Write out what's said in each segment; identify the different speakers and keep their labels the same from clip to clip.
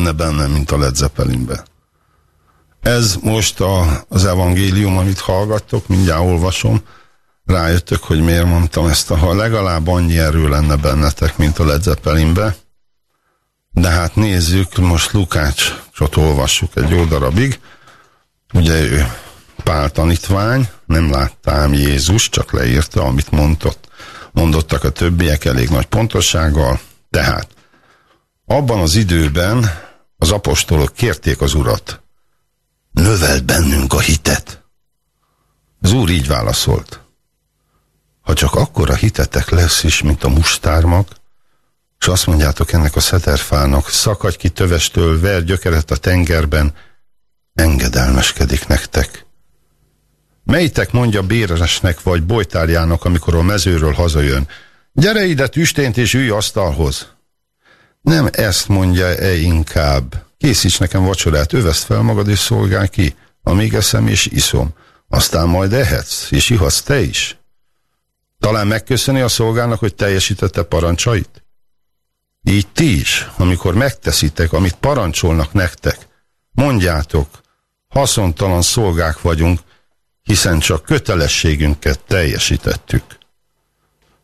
Speaker 1: lenne benne, mint a Led Zeppelinben. Ez most a, az evangélium, amit hallgattok, mindjárt olvasom, rájöttök, hogy miért mondtam ezt, ha legalább annyi erő lenne bennetek, mint a Led Zeppelinbe. De hát nézzük, most Lukácsot olvassuk egy jó darabig. Ugye ő Pál tanítvány, nem láttám Jézus, csak leírta, amit mondott, mondottak a többiek elég nagy pontossággal. Tehát abban az időben az apostolok kérték az urat, növeld bennünk a hitet. Az úr így válaszolt. Ha csak akkor a hitetek lesz is, mint a mustármag, és azt mondjátok ennek a szeterfának, szakadj ki tövestől, ver gyökeret a tengerben, engedelmeskedik nektek. Melytek mondja béresnek vagy bojtárjának, amikor a mezőről hazajön, gyere ide tüstént és ülj asztalhoz. Nem ezt mondja-e inkább, készíts nekem vacsorát, öveszt fel magad és szolgálj ki, amíg eszem és iszom, aztán majd ehetsz, és ihatsz te is. Talán megköszöni a szolgának, hogy teljesítette parancsait? Így ti is, amikor megteszitek, amit parancsolnak nektek, mondjátok, haszontalan szolgák vagyunk, hiszen csak kötelességünket teljesítettük.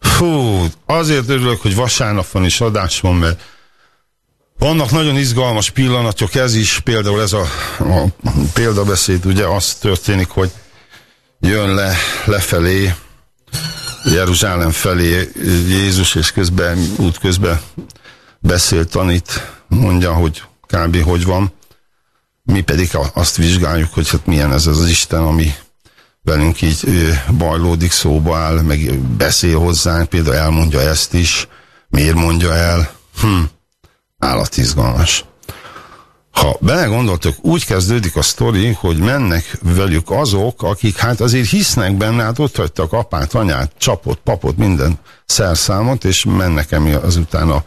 Speaker 1: Fú, azért örülök, hogy vasárnap van is adás mert vannak nagyon izgalmas pillanatok, ez is, például ez a, a példabeszéd, ugye az történik, hogy jön le, lefelé, Jeruzsálem felé Jézus, és közben, út közben beszél, tanít, mondja, hogy kb. hogy van. Mi pedig azt vizsgáljuk, hogy hát milyen ez az Isten, ami velünk így bajlódik, szóba áll, meg beszél hozzánk, például elmondja ezt is, miért mondja el. Hm, állatizgalmas. Ha belegondoltok, úgy kezdődik a sztori, hogy mennek velük azok, akik hát azért hisznek benne, hát ott hagytak apát, anyát, csapot, papot, minden szerszámot, és mennek emi azután a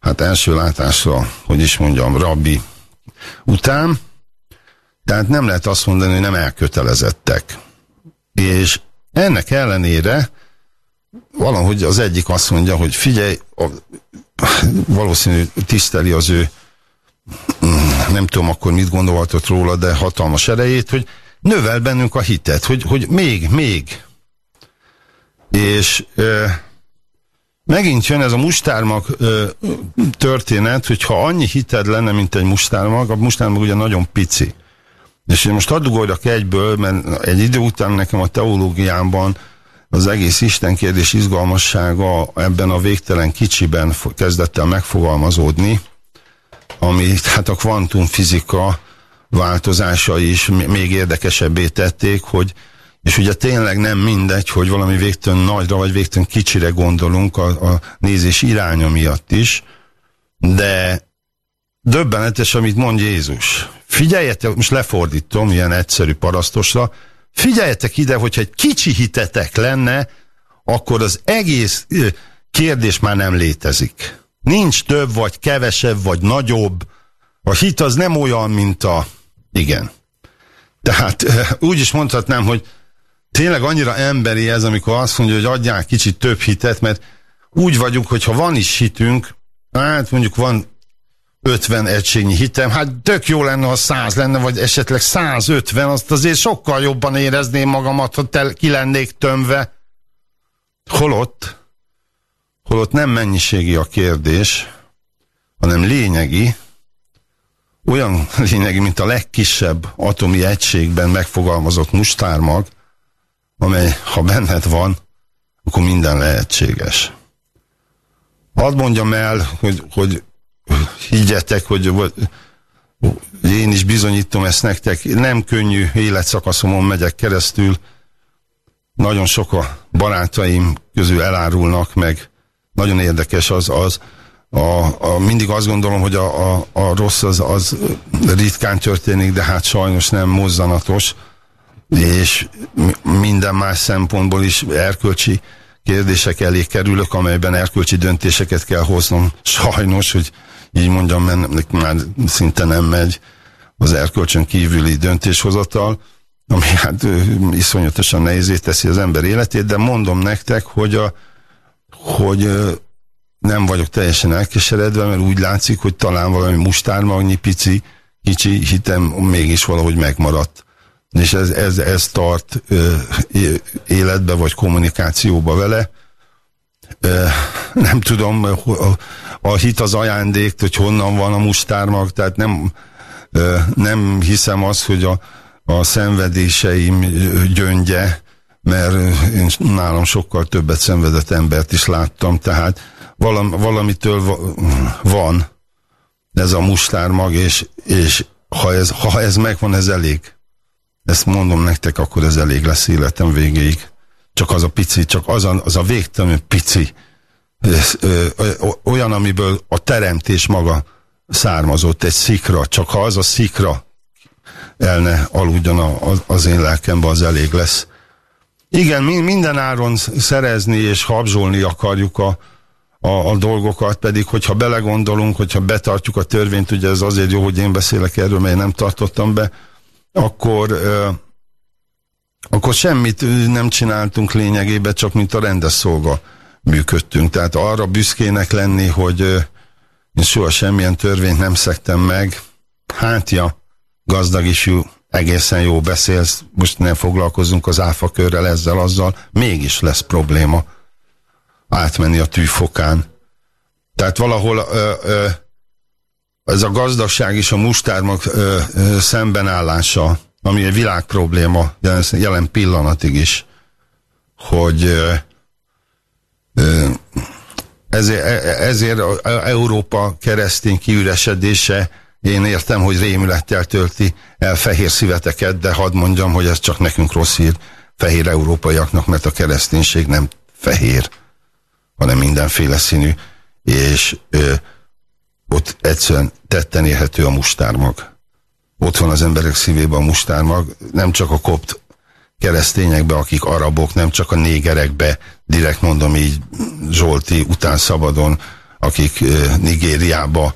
Speaker 1: hát első látásra, hogy is mondjam, rabbi után. Tehát nem lehet azt mondani, hogy nem elkötelezettek. És ennek ellenére valahogy az egyik azt mondja, hogy figyelj, a, valószínű tiszteli az ő mm, nem tudom akkor mit gondolhatott róla, de hatalmas erejét, hogy növel bennünk a hitet, hogy, hogy még, még. És ö, megint jön ez a mustármag ö, történet, hogy ha annyi hited lenne, mint egy mustármag, a mustármag ugye nagyon pici. És én most hadd ugorjak egyből, mert egy idő után nekem a teológiámban az egész Isten kérdés izgalmassága ebben a végtelen kicsiben kezdett el megfogalmazódni, ami hát a kvantumfizika változása is még érdekesebbé tették, hogy és ugye tényleg nem mindegy, hogy valami végtelen nagyra vagy végtelen kicsire gondolunk a, a nézés iránya miatt is, de döbbenetes, amit mond Jézus. Figyeljetek, most lefordítom ilyen egyszerű parasztosra, figyeljetek ide, hogyha egy kicsi hitetek lenne, akkor az egész kérdés már nem létezik. Nincs több, vagy kevesebb, vagy nagyobb. A hit az nem olyan, mint a... Igen. Tehát úgy is mondhatnám, hogy tényleg annyira emberi ez, amikor azt mondja, hogy adják kicsit több hitet, mert úgy vagyunk, hogy ha van is hitünk, hát mondjuk van 50 egységnyi hitem, hát tök jó lenne, ha 100 lenne, vagy esetleg 150, azt azért sokkal jobban érezném magamat, ha tel, ki lennék tömve. Holott, holott nem mennyiségi a kérdés, hanem lényegi, olyan lényegi, mint a legkisebb atomi egységben megfogalmazott mustármag, amely, ha benned van, akkor minden lehetséges. Hadd mondjam el, hogy, hogy higgyetek, hogy én is bizonyítom ezt nektek, nem könnyű életszakaszomon megyek keresztül, nagyon sok a barátaim közül elárulnak meg, nagyon érdekes az, az a, a, mindig azt gondolom, hogy a, a, a rossz az, az ritkán történik, de hát sajnos nem mozzanatos, és minden más szempontból is erkölcsi kérdések elé kerülök, amelyben erkölcsi döntéseket kell hoznom. Sajnos, hogy így mondjam, mert már szinte nem megy az erkölcsön kívüli döntéshozatal, ami hát iszonyatosan nehézé teszi az ember életét, de mondom nektek, hogy, a, hogy nem vagyok teljesen elkeseredve, mert úgy látszik, hogy talán valami mustármagnyi pici, kicsi hitem mégis valahogy megmaradt. És ez, ez, ez tart életbe vagy kommunikációba vele. Nem tudom, a, hit az ajándék, hogy honnan van a mustármag, tehát nem, nem hiszem azt, hogy a, a szenvedéseim gyöngye, mert én nálam sokkal többet szenvedett embert is láttam, tehát valam, valamitől van ez a mustármag, és, és ha, ez, ha ez megvan, ez elég. Ezt mondom nektek, akkor ez elég lesz életem végéig. Csak az a pici, csak az a, az a végtelenül pici, olyan, amiből a teremtés maga származott, egy szikra, csak ha az a szikra elne aludjon az én lelkembe, az elég lesz. Igen, minden áron szerezni és habzsolni akarjuk a, a, a dolgokat, pedig hogyha belegondolunk, hogyha betartjuk a törvényt, ugye ez azért jó, hogy én beszélek erről, mert én nem tartottam be, akkor, ö, akkor semmit nem csináltunk lényegében, csak mint a rendes szolga működtünk. Tehát arra büszkének lenni, hogy én soha semmilyen törvényt nem szektem meg. Hát ja, gazdag isú, egészen jó beszélsz, most nem foglalkozunk az áfakörrel ezzel, azzal, mégis lesz probléma átmenni a tűfokán. Tehát valahol ö, ö, ez a gazdagság és a mustármak ö, ö, szembenállása, ami egy világ probléma jelen, jelen pillanatig is, hogy ezért, e, ezért Európa keresztény kiüresedése én értem, hogy rémülettel tölti el fehér szíveteket, de hadd mondjam, hogy ez csak nekünk rossz hír, fehér európaiaknak, mert a kereszténység nem fehér, hanem mindenféle színű, és ö, ott egyszerűen tetten érhető a mustármag. Ott van az emberek szívében a mustármag, nem csak a kopt keresztényekbe, akik arabok, nem csak a négerekbe, direkt mondom így Zsolti után szabadon, akik Nigériába,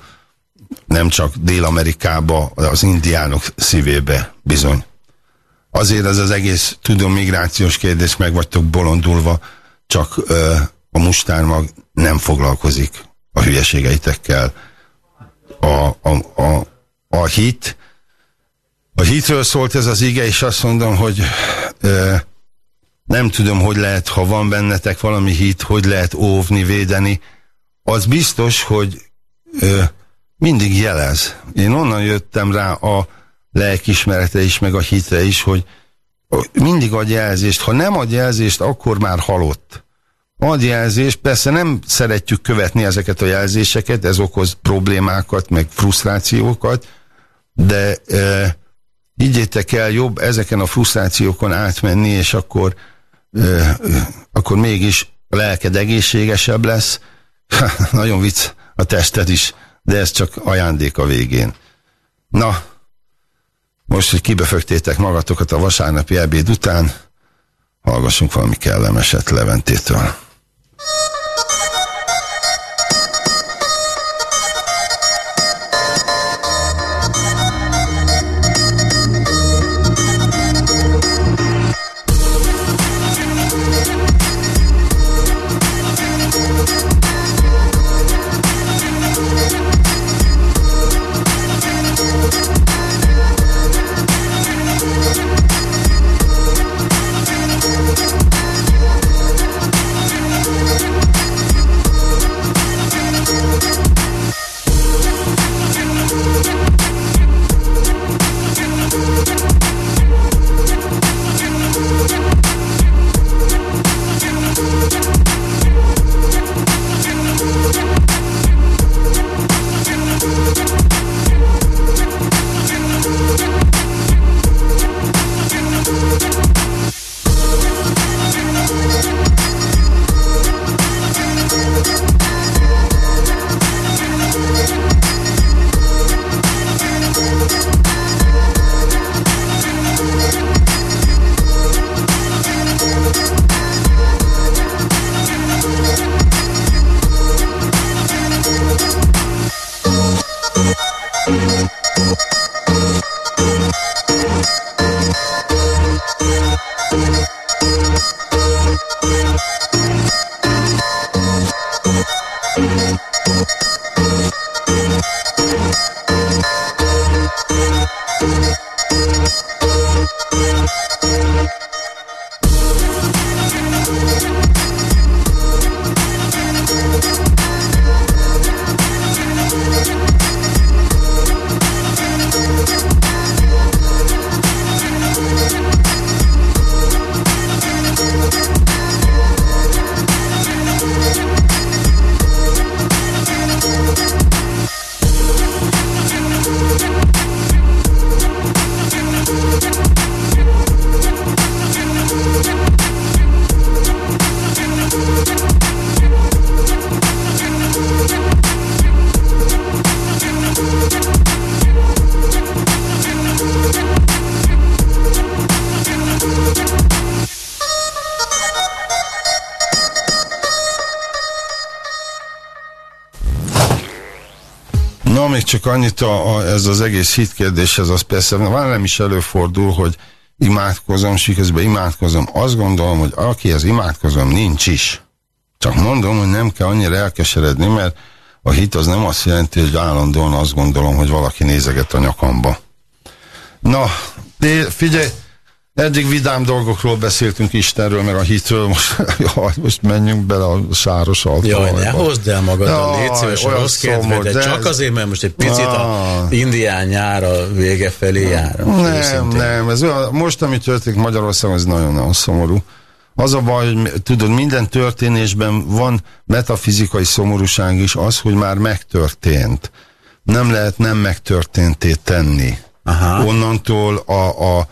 Speaker 1: nem csak Dél-Amerikába, az indiánok szívébe bizony. Azért ez az egész, tudom, migrációs kérdés, meg vagytok bolondulva, csak ö, a mustármag nem foglalkozik a hülyeségeitekkel. A, a, a, a hit, a hitről szólt ez az ige, és azt mondom, hogy ö, nem tudom, hogy lehet, ha van bennetek valami hit, hogy lehet óvni, védeni. Az biztos, hogy ö, mindig jelez. Én onnan jöttem rá a lelkismerete is, meg a hitre is, hogy mindig ad jelzést. Ha nem ad jelzést, akkor már halott. Ad jelzést, persze nem szeretjük követni ezeket a jelzéseket, ez okoz problémákat, meg frusztrációkat, de e, higgyétek el, jobb ezeken a frusztrációkon átmenni, és akkor, e, akkor mégis a lelked egészségesebb lesz. Nagyon vicc, a tested is de ez csak ajándék a végén. Na, most, hogy kibefögtétek magatokat a vasárnapi ebéd után, hallgassunk valami kellemeset Leventétől. Csak annyit a, a, ez az egész hitkérdéshez, az persze van nem is előfordul, hogy imádkozom, és közben imádkozom. Azt gondolom, hogy aki az imádkozom, nincs is. Csak mondom, hogy nem kell annyira elkeseredni, mert a hit az nem azt jelenti, hogy állandóan azt gondolom, hogy valaki nézeget a nyakamba. Na, figyelj, Eddig vidám dolgokról beszéltünk Istenről, meg a hitről, most, jaj, most menjünk bele a sáros alkalmával.
Speaker 2: Jaj, ne hozd el magad, a légy szíves, olyan rossz kedved, de csak azért, mert most egy picit ah. a indián nyára vége felé jár.
Speaker 1: Nem, őszintén. nem, ez olyan, most, ami történik Magyarországon, ez nagyon-nagyon szomorú. Az a baj, hogy tudod, minden történésben van metafizikai szomorúság is, az, hogy már megtörtént. Nem lehet nem megtörténté tenni. Aha. Onnantól a, a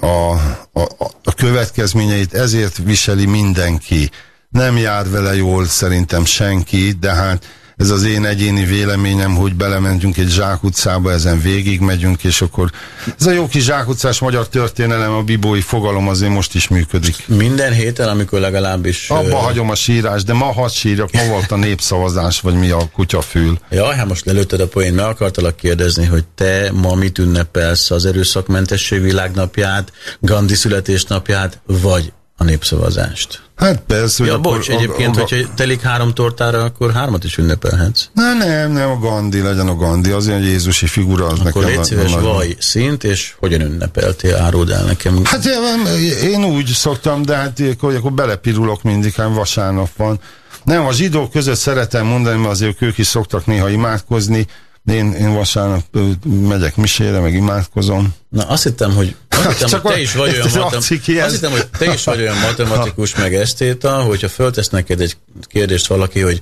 Speaker 1: a, a, a következményeit, ezért viseli mindenki. Nem jár vele jól szerintem senki, de hát ez az én egyéni véleményem, hogy belementünk egy zsákutcába, ezen végig megyünk, és akkor ez a jó kis zsákutcás magyar történelem, a bibói fogalom azért most is működik.
Speaker 2: Minden héten, amikor legalábbis...
Speaker 1: Abba uh... hagyom a sírás, de ma hadd sírjak, ma volt a népszavazás, vagy mi a kutyafül.
Speaker 2: Ja, hát most lelőtted a poén, meg akartalak kérdezni, hogy te ma mit ünnepelsz az erőszakmentesség világnapját, Gandhi születésnapját, vagy a népszavazást.
Speaker 1: Hát persze.
Speaker 2: Ja, bocs, akkor, egyébként, a, a, hogyha telik három tortára, akkor hármat is ünnepelhetsz.
Speaker 1: Nem, nem, nem, a Gandhi legyen a Gandhi, az ilyen Jézusi figura. Az
Speaker 2: akkor légy szíves, vaj szint, és hogyan ünnepeltél, áruld el nekem.
Speaker 1: Hát én, én úgy szoktam, de hát hogy akkor belepirulok mindig, hát vasárnap van. Nem, a zsidók között szeretem mondani, mert azért ők is szoktak néha imádkozni, én, én vasárnap megyek misére, meg imádkozom.
Speaker 2: Na azt hittem, hogy, azt hittem, Csak hogy te is vagy olyan matem... azt hittem, hogy te is vagy olyan matematikus, meg esztéta, hogyha föltesz neked egy kérdést valaki, hogy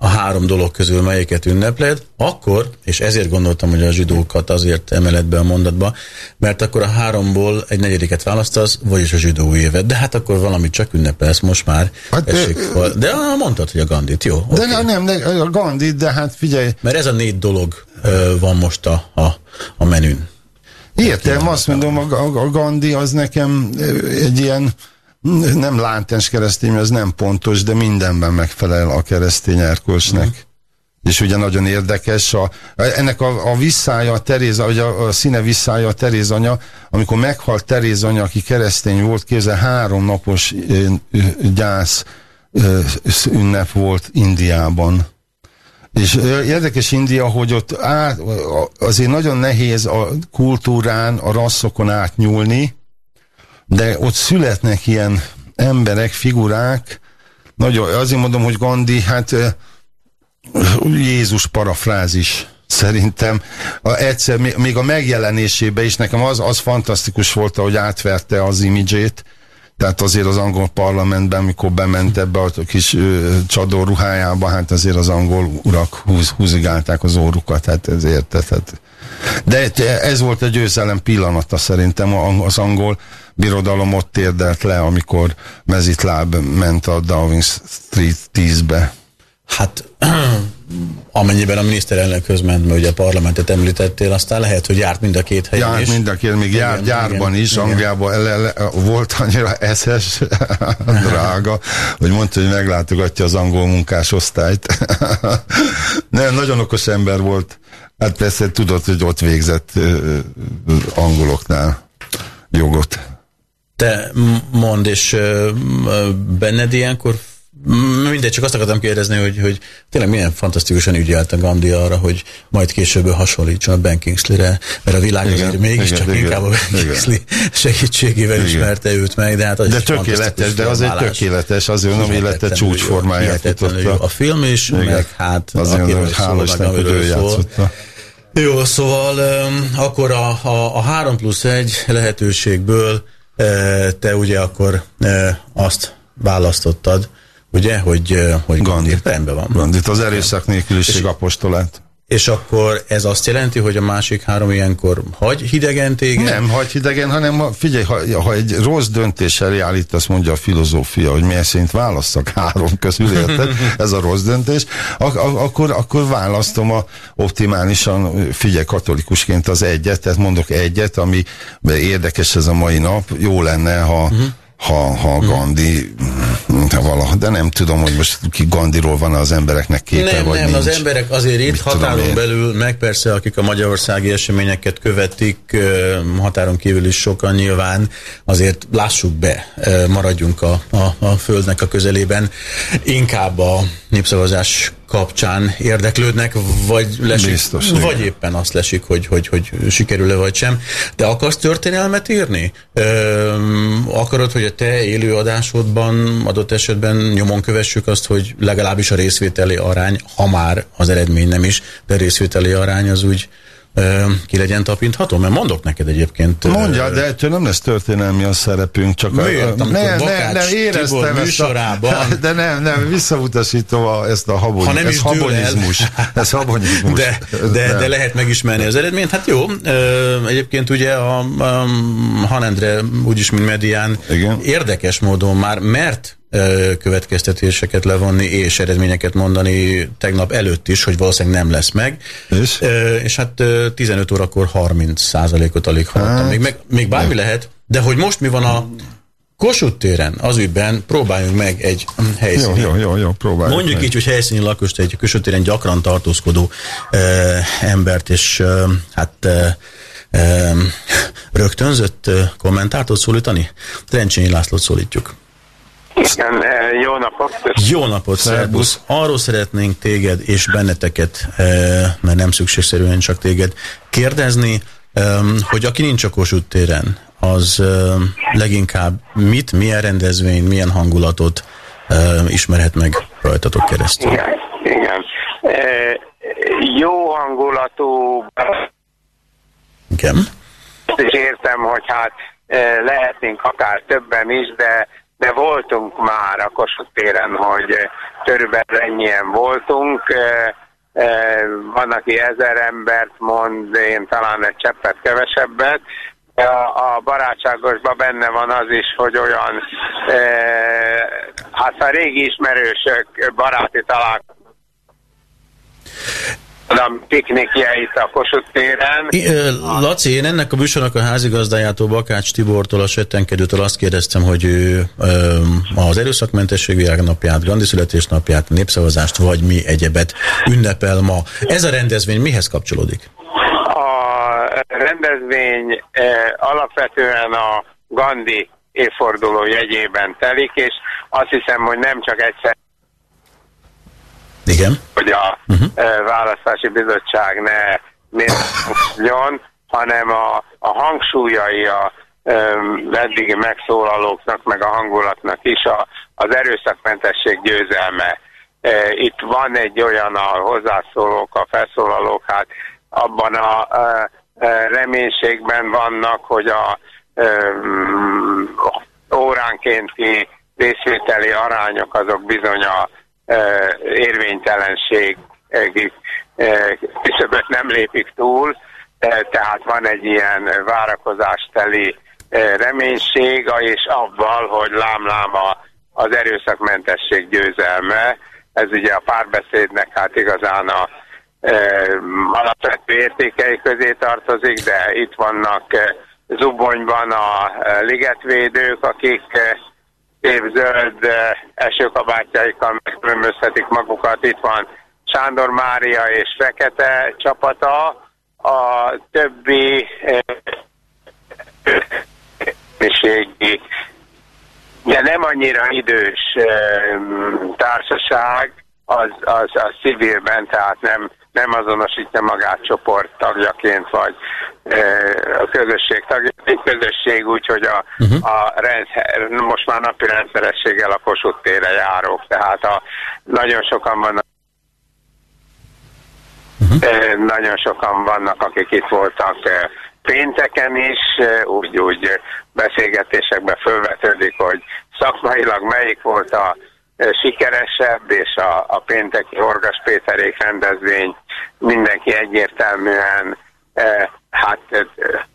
Speaker 2: a három dolog közül melyiket ünnepled, akkor, és ezért gondoltam, hogy a zsidókat azért emeled be a mondatba, mert akkor a háromból egy negyediket választasz, vagyis a zsidó évet. De hát akkor valamit csak ünnepelsz most már. Hát de, de mondtad, hogy a Gandit, jó?
Speaker 1: De okay. nem, nem, a Gandit, de hát figyelj.
Speaker 2: Mert ez a négy dolog ö, van most a, a, a menün.
Speaker 1: Értem, azt mondom, a, a Gandhi az nekem egy ilyen nem lántens keresztény, ez nem pontos, de mindenben megfelel a keresztény erkölcsnek. Uh-huh. És ugye nagyon érdekes, a, ennek a, a visszája, a Teréz, vagy a, a színe visszája a Teréz anya, amikor meghalt Teréz anya, aki keresztény volt, kézzel három napos gyász ünnep volt Indiában. És érdekes India, hogy ott át, azért nagyon nehéz a kultúrán, a rasszokon átnyúlni, de ott születnek ilyen emberek, figurák, nagyon, azért mondom, hogy Gandhi, hát Jézus parafrázis szerintem. A, egyszer, még a megjelenésében is nekem az, az fantasztikus volt, hogy átverte az imidzsét, tehát azért az angol parlamentben, mikor bement ebbe a kis ö, csadó ruhájába, hát azért az angol urak húz, húzigálták az órukat, hát ez érted. De ez volt egy győzelem pillanata szerintem az angol birodalom ott térdelt le, amikor mezitláb ment a Downing Street 10-be.
Speaker 2: Hát amennyiben a miniszterelnökhöz ment, mert ugye a parlamentet említettél, aztán lehet, hogy járt mind a két helyen
Speaker 1: járt
Speaker 2: is.
Speaker 1: mind a két, még igen, járt gyárban igen, is, igen. Angliában ele, ele, volt annyira eszes, drága, hogy mondta, hogy meglátogatja az angol munkásosztályt. Nem, nagyon okos ember volt. Hát persze tudod, hogy ott végzett angoloknál jogot.
Speaker 2: Te mond, és benned ilyenkor mindegy, csak azt akartam kérdezni, hogy, hogy tényleg milyen fantasztikusan ügyelt a Gandhi arra, hogy majd később hasonlítson a Ben Kingsley-re, mert a világ igen, azért mégiscsak igen, inkább igen, a Ben Kingsley segítségével igen. ismerte őt meg, de hát az
Speaker 1: De tökéletes, de az egy tökéletes, az ön élete csúcsformáját
Speaker 2: futotta. A film is, igen. meg hát
Speaker 1: azért, hogy hála Istennek, hogy ő játszotta.
Speaker 2: Jó, szóval um, akkor a, a, a 3 plusz 1 lehetőségből te ugye akkor azt választottad, ugye, hogy, hogy
Speaker 1: Gandhi.
Speaker 2: Rendben van.
Speaker 1: Gandhi, az erőszak nélküliség apostolát.
Speaker 2: És akkor ez azt jelenti, hogy a másik három ilyenkor hagy hidegen téged?
Speaker 1: Nem hagy hidegen, hanem figyelj, ha, ha egy rossz döntés elé állít, azt mondja a filozófia, hogy milyen szerint válasszak három közül, érted? Ez a rossz döntés. Ak akkor, akkor választom a optimálisan, figyelj, katolikusként az egyet, tehát mondok egyet, ami érdekes ez a mai nap, jó lenne, ha uh mhm. -huh ha, ha Gandhi, ha valaha, de nem tudom, hogy most ki Gandiról van az embereknek képe,
Speaker 2: nem,
Speaker 1: vagy
Speaker 2: Nem,
Speaker 1: nincs.
Speaker 2: az emberek azért itt határon belül, meg persze akik a magyarországi eseményeket követik, határon kívül is sokan nyilván, azért lássuk be, maradjunk a, a, a földnek a közelében. Inkább a népszavazás kapcsán érdeklődnek, vagy lesik, Biztos, vagy éppen azt lesik, hogy, hogy, hogy sikerül-e vagy sem. De akarsz történelmet írni? Ö, akarod, hogy a te élőadásodban adott esetben nyomon kövessük azt, hogy legalábbis a részvételi arány, ha már az eredmény nem is, de a részvételi arány az úgy ki legyen tapintható? Mert mondok neked egyébként.
Speaker 1: Mondja, de ettől nem lesz történelmi a szerepünk, csak
Speaker 2: Miért? A, nem, nem, nem, éreztem ezt a,
Speaker 1: de nem, nem, visszautasítom a, ezt a habony, ha nem ez habonyizmus. Ez habonyizmus.
Speaker 2: De, de, de, lehet megismerni az eredményt. Hát jó, egyébként ugye a, a Hanendre úgyis, mint medián Igen. érdekes módon már, mert következtetéseket levonni és eredményeket mondani tegnap előtt is, hogy valószínűleg nem lesz meg. És, és hát 15 órakor 30 százalékot alig hallottam. Hát, még, meg, még bármi nem. lehet, de hogy most mi van a Kossuth téren az ügyben próbáljunk meg egy helyszíni.
Speaker 1: Jó, jó, jó, jó próbáljuk
Speaker 2: Mondjuk
Speaker 1: meg.
Speaker 2: így, hogy helyszíni lakost, egy Kossuth téren gyakran tartózkodó e, embert, és e, hát e, e, rögtönzött kommentátort szólítani? Trencsényi Lászlót szólítjuk.
Speaker 3: Igen, eh, jó napot!
Speaker 2: Jó napot, szervusz! Arról szeretnénk téged és benneteket, eh, mert nem szükségszerűen csak téged, kérdezni, hogy aki nincs a Kossuth téren, az leginkább mit, milyen rendezvény, milyen hangulatot ismerhet meg rajtatok keresztül?
Speaker 3: Igen, igen. Eh, jó hangulatú
Speaker 2: igen.
Speaker 3: és értem, hogy hát lehetnénk akár többen is, de de voltunk már a Kossuth téren, hogy körülbelül ennyien voltunk. Van, aki ezer embert mond, én talán egy cseppet kevesebbet. A barátságosban benne van az is, hogy olyan, hát a régi ismerősök baráti találkozók a piknikjeit a Kossuth téren.
Speaker 2: Laci, én ennek a műsornak a házigazdájától, Bakács Tibortól, a Settenkedőtől azt kérdeztem, hogy ő az erőszakmentesség világnapját, Gandhi születésnapját, népszavazást vagy mi egyebet ünnepel ma. Ez a rendezvény mihez kapcsolódik?
Speaker 3: A rendezvény alapvetően a Gandhi évforduló jegyében telik, és azt hiszem, hogy nem csak egyszer
Speaker 2: igen.
Speaker 3: hogy a uh-huh. választási bizottság ne mérjön, hanem a, a hangsúlyai a um, eddigi megszólalóknak, meg a hangulatnak is a, az erőszakmentesség győzelme. Itt van egy olyan a hozzászólók, a felszólalók, hát abban a, a reménységben vannak, hogy a um, óránkénti részvételi arányok azok bizony a érvénytelenség küszöböt nem lépik túl, tehát van egy ilyen várakozásteli reménység, és abban, hogy lám-lám az erőszakmentesség győzelme, ez ugye a párbeszédnek hát igazán a e, alapvető értékei közé tartozik, de itt vannak e, Zubonyban a e, ligetvédők, akik zöld eh, esőkabátjaikkal megkülönböztetik magukat. Itt van Sándor Mária és Fekete csapata, a többi eh, de nem annyi annyira idős társaság, az, az, az civilben, tehát nem, nem azonosítja magát csoport tagjaként, vagy e, a közösség tagja. Egy közösség úgy, hogy a, uh-huh. a rendszer, most már napi rendszerességgel a Kossuth tére járok, tehát a, nagyon sokan vannak uh-huh. e, nagyon sokan vannak, akik itt voltak e, pénteken is, úgy, úgy beszélgetésekben felvetődik, hogy szakmailag melyik volt a sikeresebb, és a, a pénteki Horgas Péterék rendezvény mindenki egyértelműen eh, hát eh,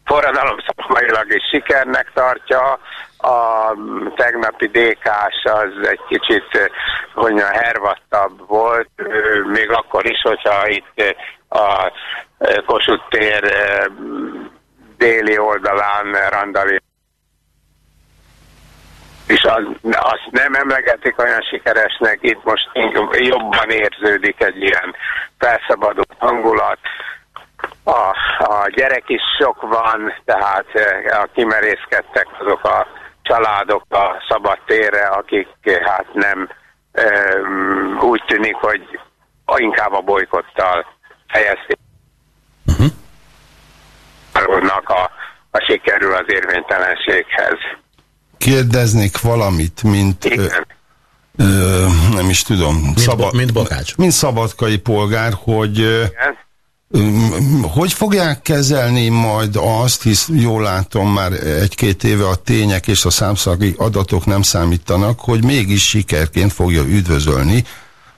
Speaker 3: forradalom szakmailag is sikernek tartja, a tegnapi DK-s az egy kicsit, eh, hogy hervattabb volt, még akkor is, hogyha itt a Kossuth tér déli oldalán randali és az, azt nem emlegetik olyan sikeresnek, itt most jobban érződik egy ilyen felszabadult hangulat. A, a gyerek is sok van, tehát eh, a kimerészkedtek azok a családok a szabad térre, akik eh, hát nem um, úgy tűnik, hogy inkább a bolykottal helyezték. Uh-huh. A, a sikerül az érvénytelenséghez
Speaker 1: kérdeznék valamit, mint... Ö, ö, nem is tudom.
Speaker 2: Mint, szaba, mint Bakács.
Speaker 1: Mint szabadkai polgár, hogy... Igen. Hogy fogják kezelni majd azt, hisz jól látom már egy-két éve a tények és a számszaki adatok nem számítanak, hogy mégis sikerként fogja üdvözölni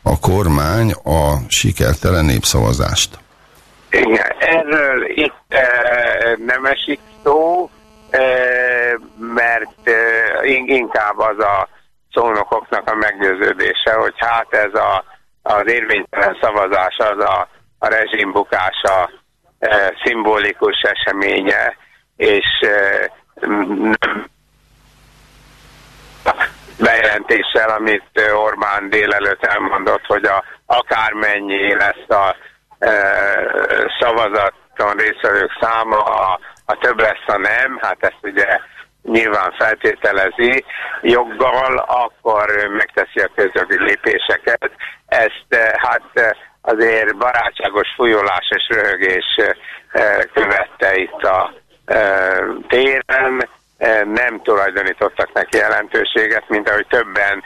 Speaker 1: a kormány a sikertelen népszavazást.
Speaker 3: Igen, erről itt e, nem esik szó, mert inkább az a szónokoknak a meggyőződése, hogy hát ez a, az érvénytelen szavazás az a, a rezsim bukása szimbolikus eseménye, és bejelentéssel, amit Orbán délelőtt elmondott, hogy a, akármennyi lesz a e, szavazaton részvevők száma, a, a több lesz a nem, hát ezt ugye nyilván feltételezi. Joggal, akkor megteszi a közögi lépéseket. Ezt eh, hát eh, azért barátságos fújolás és röhögés eh, követte itt a téren, nem tulajdonítottak neki jelentőséget, mint ahogy többen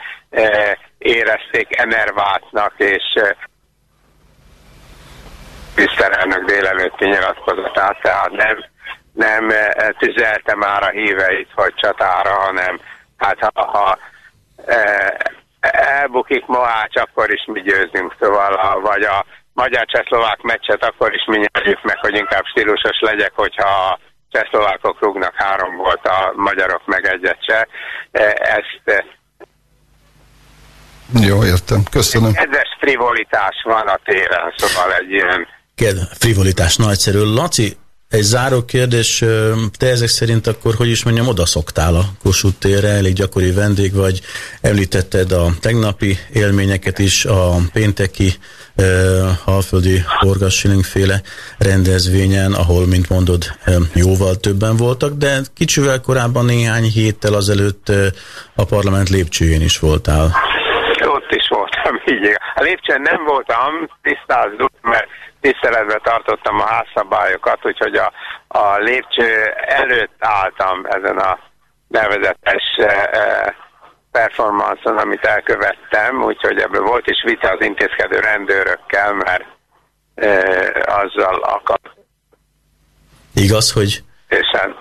Speaker 3: érezték enerváltnak és miniszterelnök délelőtti nyilatkozatát, tehát nem nem eh, tüzelte már a híveit, hogy csatára, hanem hát ha, ha eh, elbukik Mohács, akkor is mi győzünk, szóval, vagy a magyar-csehszlovák meccset, akkor is mi nyerjük meg, hogy inkább stílusos legyek, hogyha a csehszlovákok rúgnak három volt, a magyarok meg egyet se. Ezt
Speaker 1: jó, értem. Köszönöm.
Speaker 3: Kedves frivolitás van a téren, szóval egy ilyen...
Speaker 2: Kedves frivolitás nagyszerű. Laci, egy záró kérdés, te ezek szerint akkor, hogy is mondjam, oda szoktál a Kossuth térre, elég gyakori vendég vagy, említetted a tegnapi élményeket is, a pénteki uh, halföldi féle rendezvényen, ahol, mint mondod, jóval többen voltak, de kicsivel korábban néhány héttel azelőtt a parlament lépcsőjén is voltál.
Speaker 3: Ott is voltam, így. A lépcsőn nem voltam, tisztázzuk, mert tiszteletbe tartottam a házszabályokat, úgyhogy a, a lépcső előtt álltam ezen a nevezetes e, performance amit elkövettem, úgyhogy ebből volt is vita az intézkedő rendőrökkel, mert e, azzal akar.
Speaker 2: Igaz, hogy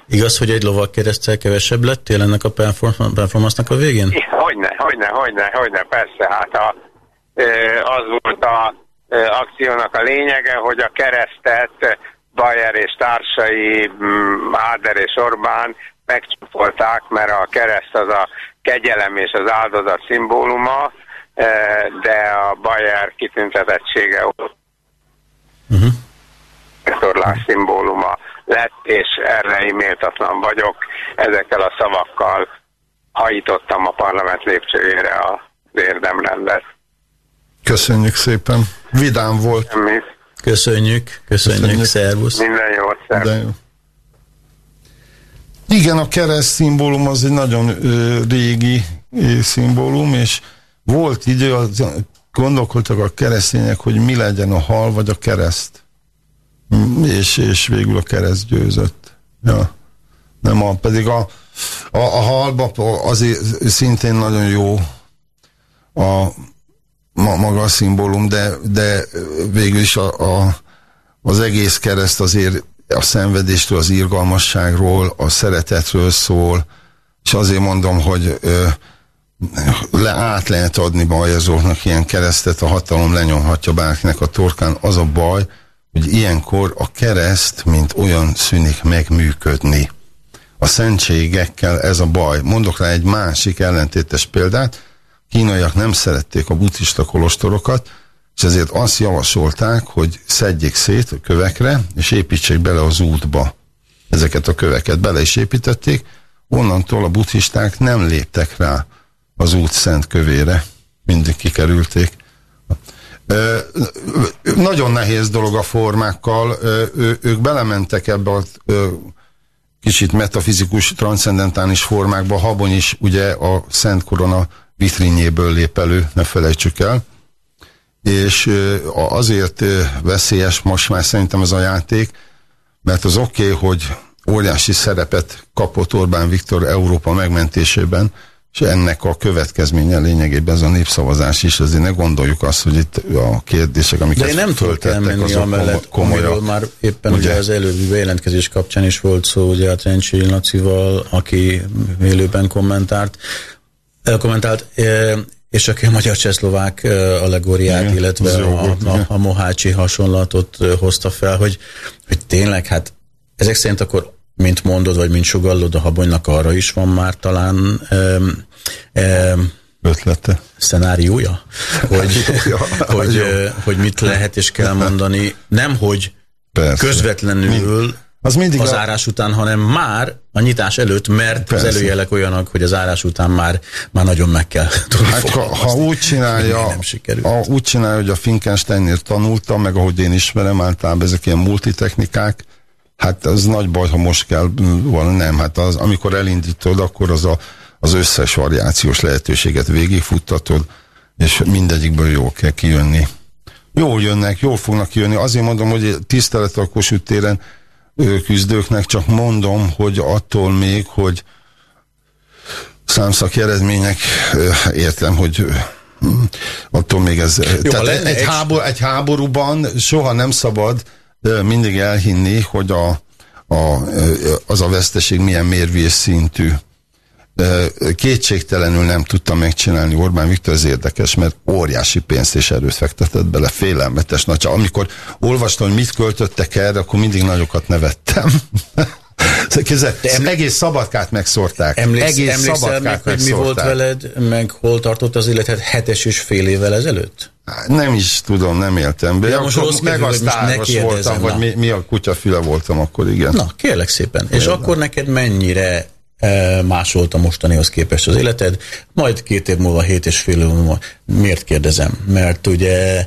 Speaker 2: Igaz, hogy egy lovak keresztel kevesebb lettél ennek a performance-nak a végén?
Speaker 3: Hogyne, hogyne, hogyne, hogyne, persze, hát a, az volt a akciónak a lényege, hogy a keresztet Bayer és társai, mm, Áder és Orbán megcsúfolták, mert a kereszt az a kegyelem és az áldozat szimbóluma, de a Bayer kitüntetettsége uh-huh. torlás szimbóluma lett, és erre méltatlan vagyok. Ezekkel a szavakkal hajítottam a parlament lépcsőjére az érdemrendet.
Speaker 1: Köszönjük szépen. Vidám volt.
Speaker 2: Köszönjük, köszönjük, köszönjük. szervusz.
Speaker 3: Minden jó, szervusz.
Speaker 1: Igen, a kereszt szimbólum az egy nagyon ö, régi szimbólum, és volt idő, gondolkodtak a keresztények, hogy mi legyen a hal vagy a kereszt. És, és végül a kereszt győzött. Ja. Nem a, pedig a, a, a halba azért szintén nagyon jó a ma, maga a szimbólum, de, de végül is a, a, az egész kereszt azért a szenvedéstől, az irgalmasságról, a szeretetről szól, és azért mondom, hogy ö, le, át lehet adni bajazóknak ilyen keresztet, a hatalom lenyomhatja bárkinek a torkán. Az a baj, hogy ilyenkor a kereszt, mint olyan szűnik megműködni. A szentségekkel ez a baj. Mondok rá egy másik ellentétes példát. Kínaiak nem szerették a buddhista kolostorokat, és ezért azt javasolták, hogy szedjék szét a kövekre, és építsék bele az útba. Ezeket a köveket bele is építették, onnantól a buddhisták nem léptek rá az út szent kövére. Mindig kikerülték. Ö, nagyon nehéz dolog a formákkal. Ö, ők belementek ebbe a ö, kicsit metafizikus, transzendentális formákba. Habony is ugye a Szent Korona vitrínjéből lép elő, ne felejtsük el. És azért veszélyes most már szerintem ez a játék, mert az oké, okay, hogy óriási szerepet kapott Orbán Viktor Európa megmentésében, és ennek a következménye lényegében ez a népszavazás is, azért ne gondoljuk azt, hogy itt a kérdések, amiket
Speaker 2: De én nem tudok elmenni amellett, komolyan. már éppen ugye, ugye az előbbi bejelentkezés kapcsán is volt szó, ugye a Trencsi Lacival, aki élőben kommentárt, kommentált, és aki a magyar-csehszlovák allegóriát, Igen, illetve a, a, a Mohácsi hasonlatot hozta fel, hogy, hogy tényleg, hát ezek szerint akkor mint mondod, vagy mint sugallod, a habonynak arra is van már talán um,
Speaker 1: um, ötlete.
Speaker 2: Szenáriója? Hogy, hogy, hogy mit lehet és kell mondani. Nem, hogy Persze. közvetlenül? Az mindig az a... árás után, hanem már a nyitás előtt, mert Persze. az előjelek olyanok, hogy az árás után már, már nagyon meg kell
Speaker 1: hát, ha, ha úgy csinálja, nem ha úgy csinálja, hogy a Finkensteinnél tanultam, meg ahogy én ismerem, általában ezek ilyen multitechnikák, Hát az nagy baj, ha most kell volna, nem. Hát az, amikor elindítod, akkor az a, az összes variációs lehetőséget végigfuttatod, és mindegyikből jól kell kijönni. Jól jönnek, jól fognak kijönni. Azért mondom, hogy tisztelet a Kossuth téren küzdőknek, csak mondom, hogy attól még, hogy számszaki eredmények, értem, hogy attól még ez... Jó, tehát egy, egy, hábor, egy háborúban soha nem szabad mindig elhinni, hogy a, a, az a veszteség milyen mérvés szintű. Kétségtelenül nem tudta megcsinálni Orbán Viktor, ez érdekes, mert óriási pénzt és erőt fektetett bele, félelmetes nagy. Amikor olvastam, hogy mit költöttek erre, akkor mindig nagyokat nevettem. Kézzel, eml- egész szabadkát megszórták.
Speaker 2: Emléksz, egész emlékszel meg, hogy mi volt veled, meg hol tartott az életed hetes és fél évvel ezelőtt?
Speaker 1: Nem is tudom, nem éltem be. Ja, most rossz meg a sztáros voltam, vagy mi, mi a kutyafüle voltam akkor, igen.
Speaker 2: Na, kérlek szépen. Kérlek. És akkor neked mennyire más volt a mostanihoz képest az életed? Majd két év múlva, hét és fél év múlva. Miért kérdezem? Mert ugye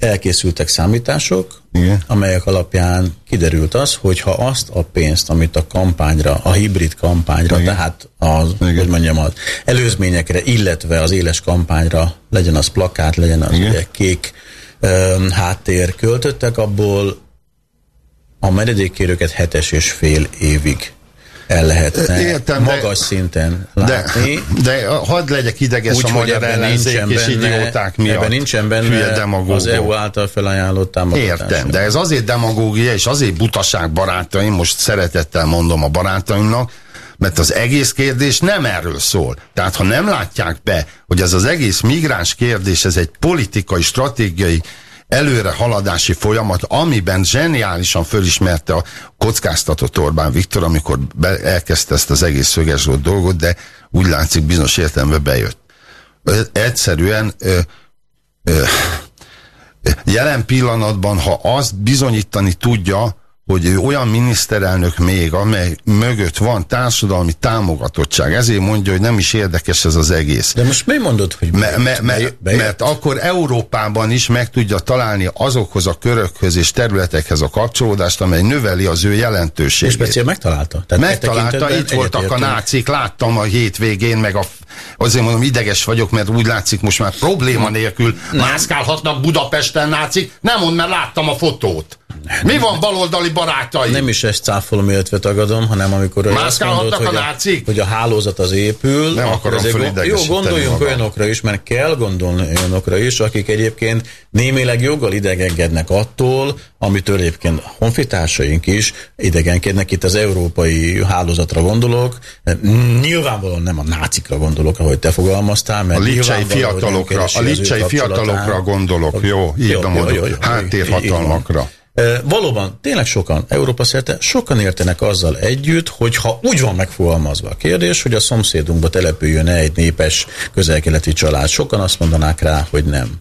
Speaker 2: elkészültek számítások, Igen. amelyek alapján kiderült az, hogy ha azt a pénzt, amit a kampányra, a hibrid kampányra, Igen. tehát az, Igen. hogy mondjam, az előzményekre, illetve az éles kampányra, legyen az plakát, legyen az ugye, kék um, háttér költöttek, abból a menedékkérőket hetes és fél évig el lehetne Értem, magas de, szinten látni.
Speaker 1: De, de hadd legyek ideges Úgy, a magyar ellenzék és benne, idióták miatt.
Speaker 2: Ebben nincsen benne az EU által felajánlott támogatás.
Speaker 1: Értem, de ez azért demagógia és azért butaság barátaim, most szeretettel mondom a barátaimnak, mert az egész kérdés nem erről szól. Tehát ha nem látják be, hogy ez az egész migráns kérdés, ez egy politikai, stratégiai előre haladási folyamat, amiben zseniálisan fölismerte a kockáztatott Orbán Viktor, amikor be, elkezdte ezt az egész szögesről dolgot, de úgy látszik bizonyos értelemben bejött. Egyszerűen ö, ö, jelen pillanatban, ha azt bizonyítani tudja, hogy ő olyan miniszterelnök még, amely mögött van társadalmi támogatottság. Ezért mondja, hogy nem is érdekes ez az egész.
Speaker 2: De most mi mondod, hogy
Speaker 1: me, me, me, bejött? Mert akkor Európában is meg tudja találni azokhoz a körökhöz és területekhez a kapcsolódást, amely növeli az ő jelentőségét.
Speaker 2: És speciál megtalálta?
Speaker 1: Tehát megtalálta, itt voltak a nácik, láttam a hétvégén, meg a azért mondom, ideges vagyok, mert úgy látszik most már probléma nélkül nem. mászkálhatnak Budapesten nácik. Nem mond, mert láttam a fotót. Mi van baloldali barátai?
Speaker 2: Nem is ezt cáfolom, illetve tagadom, hanem amikor azt mondod, hogy a, hogy a hálózat az épül,
Speaker 1: nem akkor
Speaker 2: egy jó, gondoljunk magam. olyanokra is, mert kell gondolni olyanokra is, akik egyébként némileg joggal idegengednek attól, amitől egyébként honfitársaink is idegenkednek. Itt az európai hálózatra gondolok, nyilvánvalóan nem a nácikra gondolok, ahogy te fogalmaztál, mert
Speaker 1: a licsei fiatalokra, a licsei fiatalokra gondolok, jó, így jó, jó, jó, jó, háttérhatalmakra.
Speaker 2: Valóban, tényleg sokan, Európa szerte sokan értenek azzal együtt, hogyha úgy van megfogalmazva a kérdés, hogy a szomszédunkba települjön-e egy népes közelkeleti család. Sokan azt mondanák rá, hogy nem.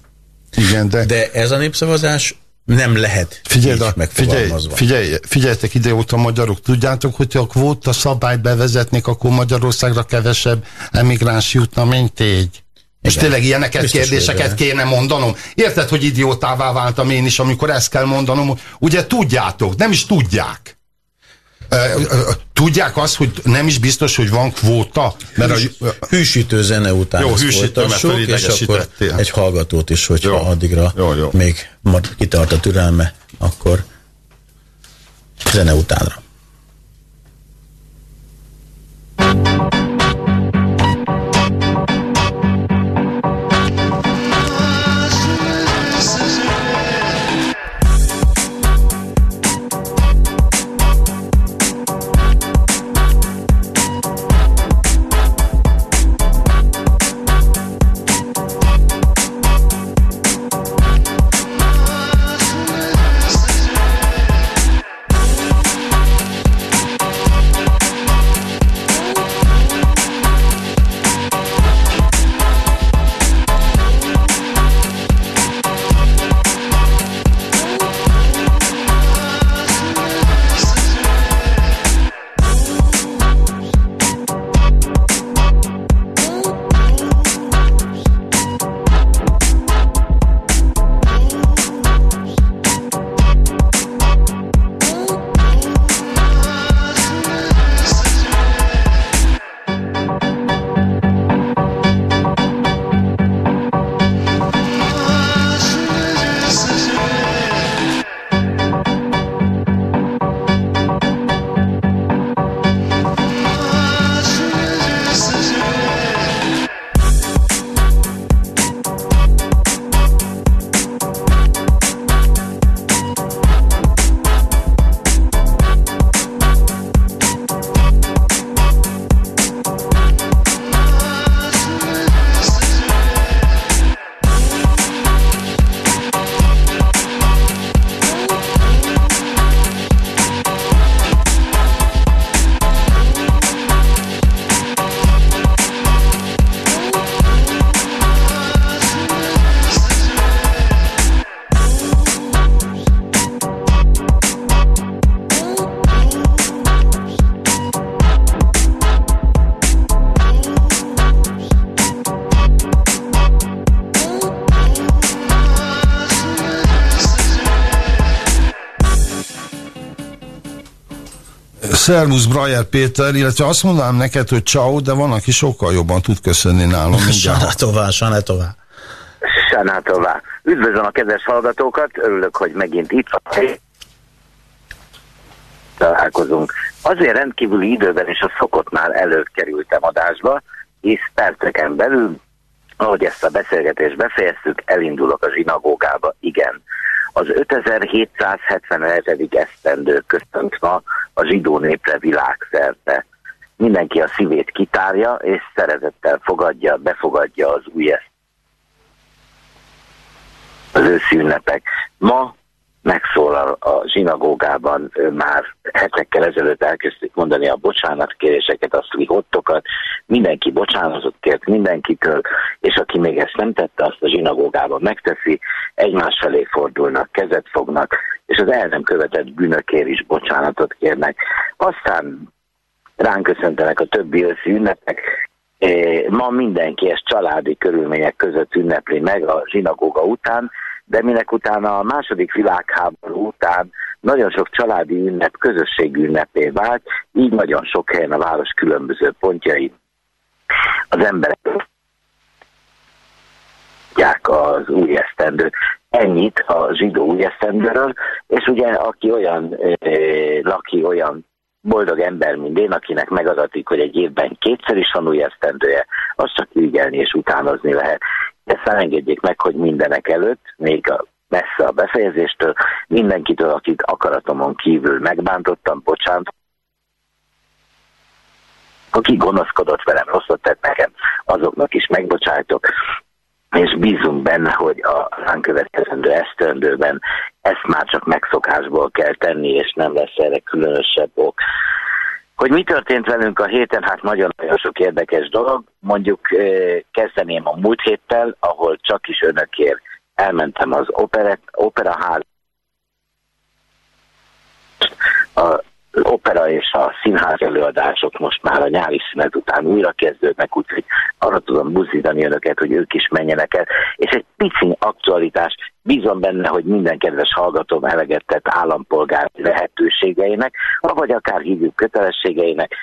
Speaker 1: Igen, de...
Speaker 2: de ez a népszavazás nem lehet
Speaker 1: figyelj, így figyelj, figyelj, figyeljetek ide a magyarok, tudjátok, hogy a kvóta szabályt bevezetnék, akkor Magyarországra kevesebb emigráns jutna, mint így. És Igen. tényleg ilyeneket, Biztos kérdéseket kéne mondanom. Érted, hogy idiótává váltam én is, amikor ezt kell mondanom? Ugye tudjátok, nem is tudják. Tudják azt, hogy nem is biztos, hogy van kvóta?
Speaker 2: Mert Hűs, a, hűsítő zene után jó, hűsítő, és akkor egy hallgatót is, hogyha jó, addigra jó, jó. még kitart a türelme, akkor zene utánra.
Speaker 1: Szervusz Brajer Péter, illetve azt mondanám neked, hogy ciao, de van, aki sokkal jobban tud köszönni nálam.
Speaker 2: Sanátová, Sanátová.
Speaker 4: Sanátová. Üdvözlöm a kedves hallgatókat, örülök, hogy megint itt van. Találkozunk. Azért rendkívüli időben és a szokottnál előtt kerültem adásba, és perceken belül, ahogy ezt a beszélgetést befejeztük, elindulok a zsinagógába. Igen, az 5771. esztendő köszönt ma a zsidó népre világszerte. Mindenki a szívét kitárja, és szeretettel fogadja, befogadja az új ezt. Az őszi ünnepek. Ma megszólal a zsinagógában, már hetekkel ezelőtt elkezdték mondani a bocsánatkéréseket, a szlihottokat, mindenki bocsánatot kért mindenkitől, és aki még ezt nem tette, azt a zsinagógában megteszi, egymás felé fordulnak, kezet fognak, és az el nem követett bűnökért is bocsánatot kérnek. Aztán ránk köszöntenek a többi őszi ünnepek, Ma mindenki ezt családi körülmények között ünnepli meg a zsinagóga után, de minek utána a második világháború után nagyon sok családi ünnep közösségi ünnepé vált, így nagyon sok helyen a város különböző pontjain az emberek az új esztendőt. Ennyit a zsidó új esztendőről, és ugye aki olyan, eh, laki olyan boldog ember, mint én, akinek megadatik, hogy egy évben kétszer is van új esztendője, azt csak ügyelni és utánozni lehet. Ezt engedjék meg, hogy mindenek előtt, még a messze a befejezéstől, mindenkitől, akit akaratomon kívül megbántottam, bocsánat, aki gonoszkodott velem, rosszat tett nekem, azoknak is megbocsájtok, és bízunk benne, hogy a ránk következendő esztendőben ezt már csak megszokásból kell tenni, és nem lesz erre különösebb ok. Hogy mi történt velünk a héten, hát nagyon-nagyon sok érdekes dolog. Mondjuk kezdeném a múlt héttel, ahol csak is önökért elmentem az operet, operaház, a opera és a színház előadások most már a nyári szünet után újra kezdődnek, úgyhogy arra tudom buzdítani önöket, hogy ők is menjenek el. És egy pici aktualitás, bízom benne, hogy minden kedves hallgatóm eleget állampolgár lehetőségeinek, vagy akár hívjuk kötelességeinek,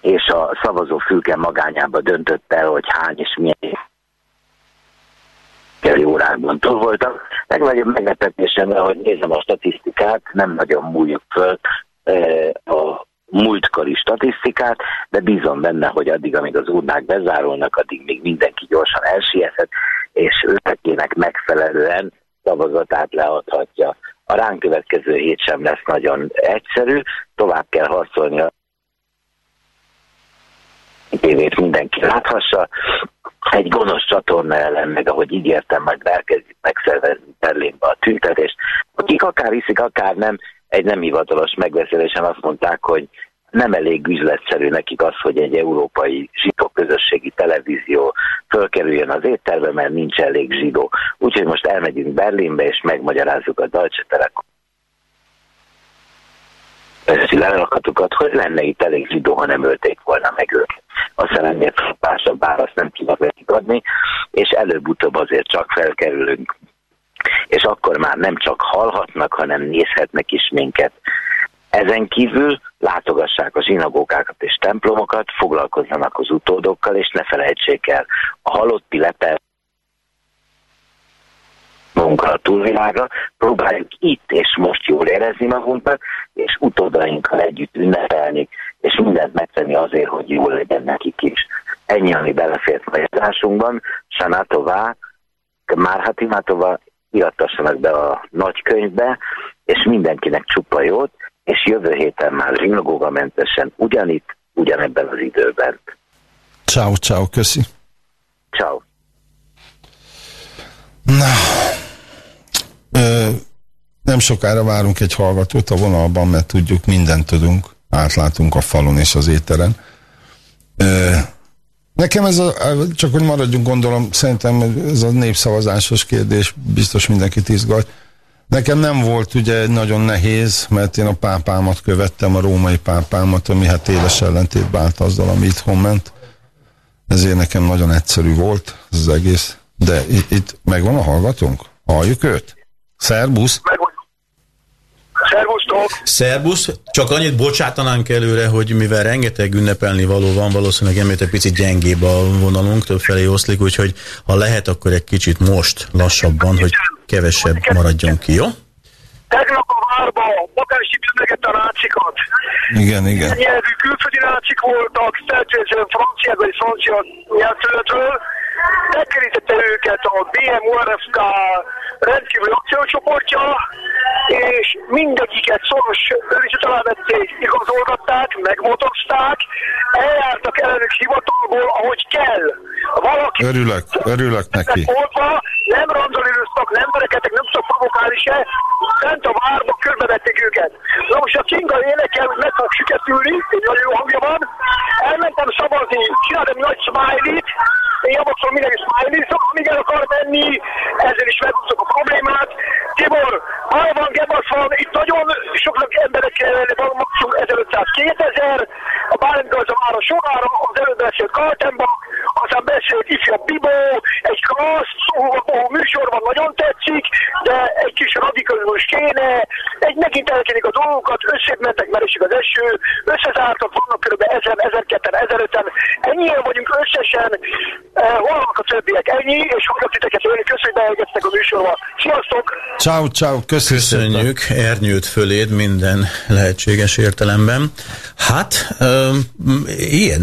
Speaker 4: és a szavazó fülke magányába döntött el, hogy hány és milyen órákban túl voltak. Legnagyobb meglepetésemre, hogy nézem a statisztikát, nem nagyon múljuk föl, a múltkori statisztikát, de bízom benne, hogy addig, amíg az urnák bezárulnak, addig még mindenki gyorsan elsiethet, és őtekének megfelelően szavazatát leadhatja. A ránk következő hét sem lesz nagyon egyszerű, tovább kell harcolni a tévét mindenki láthassa. Egy gonosz csatorna ellen, meg ahogy ígértem, majd elkezdjük megszervezni Berlinbe a tüntetést. Akik akár hiszik, akár nem, egy nem hivatalos megbeszélésen azt mondták, hogy nem elég üzletszerű nekik az, hogy egy európai zsidó közösségi televízió fölkerüljön az étterbe, mert nincs elég zsidó. Úgyhogy most elmegyünk Berlinbe, és megmagyarázzuk a Deutsche Telekom lerakatukat, hogy lenne itt elég zsidó, ha nem ölték volna meg őket. Aztán ennél frappásabb választ nem tudok nekik adni, és előbb-utóbb azért csak felkerülünk és akkor már nem csak hallhatnak, hanem nézhetnek is minket. Ezen kívül látogassák a zsinagógákat és templomokat, foglalkozzanak az utódokkal, és ne felejtsék el a halotti lepel magunkkal a túlvilágra, próbáljuk itt és most jól érezni magunkat, és utódainkkal együtt ünnepelni, és mindent megtenni azért, hogy jól legyen nekik is. Ennyi, ami belefért magyarásunkban. Sanátová, Márhatimátova, irattassanak be a nagykönyvbe, és mindenkinek csupa jót, és jövő héten már zsinagóga mentesen ugyanitt, ugyanebben az időben.
Speaker 1: Ciao, ciao, köszi.
Speaker 4: Ciao.
Speaker 1: Na, ö, nem sokára várunk egy hallgatót a vonalban, mert tudjuk, mindent tudunk, átlátunk a falon és az éteren. Ö, Nekem ez a, csak hogy maradjunk gondolom, szerintem ez a népszavazásos kérdés biztos mindenkit izgat. Nekem nem volt ugye nagyon nehéz, mert én a pápámat követtem, a római pápámat, ami hát éles ellentétben állt azzal, ami itthon ment. Ezért nekem nagyon egyszerű volt az egész. De itt, itt megvan a hallgatónk? Halljuk őt? Szerbusz? Megvan.
Speaker 5: Szervusztok!
Speaker 2: Szervusz! Csak annyit bocsátanánk előre, hogy mivel rengeteg ünnepelni való van, valószínűleg emiatt egy picit gyengébb a vonalunk, többfelé oszlik, úgyhogy ha lehet, akkor egy kicsit most lassabban, hogy kevesebb maradjon ki, jó?
Speaker 5: Tegnap a várba Bakási bűnöget a nácikat.
Speaker 1: Igen, igen.
Speaker 5: Nyelvű külföldi nácik voltak, feltétlenül francia vagy francia nyelvtőletről, megkerítette őket a BMURFK rendkívül akciócsoportja, és mindegyiket szoros őrizet alá vették, igazolgatták, megmotozták, eljártak ellenük hivatalból, ahogy kell.
Speaker 1: Valaki örülök, örülök neki.
Speaker 5: Oldva, nem randalíroztak, nem verekedtek, nem tudtak provokálni se, fent a várba körbevették őket. Na most a Kinga énekel, hogy meg fog süketülni, egy nagyon jó hangja van, elmentem szavazni, csináltam nagy smiley-t, én javaslom mindenki smiley szóval amíg el akar menni, ezzel is megúszok a problémát. Tibor, hol van, gebasz van, itt nagyon soknak emberek van maximum 1500-2000, a Bálint az a sorára, az előbb beszélt Kaltenbach, aztán beszélt ifjabb Bibó, egy klassz, ahol műsor van, nagyon tetszik, de egy kis radikalizmus kéne, egy megint elkenik a dolgokat, összét mentek, mert esik az eső, összezártak, vannak kb. 1000, 1002 1005-en, ennyien vagyunk összesen, eh, hol vannak a többiek, ennyi, és hallgat titeket élni, köszönjük, hogy a műsorba. Sziasztok!
Speaker 1: Ciao, ciao,
Speaker 2: köszönjük. Ernyőt föléd minden lehetséges értelemben. Hát, um, ilyen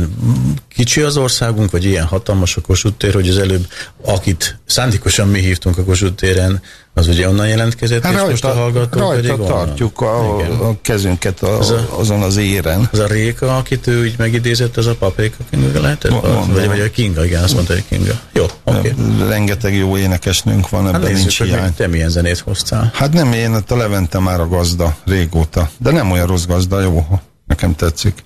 Speaker 2: kicsi az országunk, vagy ilyen hatalmas a Kossuth tér, hogy az előbb, akit szándékosan mi hívtunk a Kossuth téren, az ugye onnan jelentkezett, hát és rajta, most a hallgatók
Speaker 1: rajta pedig tartjuk a, a kezünket a, az a, azon az éren.
Speaker 2: Az a Réka, akit ő úgy megidézett, az a Paprika Kinga lehetett? Mondom. Vagy, vagy a Kinga, igen, azt mondta, hogy Kinga. Jó, oké. Okay.
Speaker 1: Rengeteg jó énekesnünk van, ebben hát nézzük, nincs hiány.
Speaker 2: Te milyen zenét hoztál?
Speaker 1: Hát nem én, a Levente már a gazda, régóta. De nem olyan rossz gazda, jó, nekem tetszik.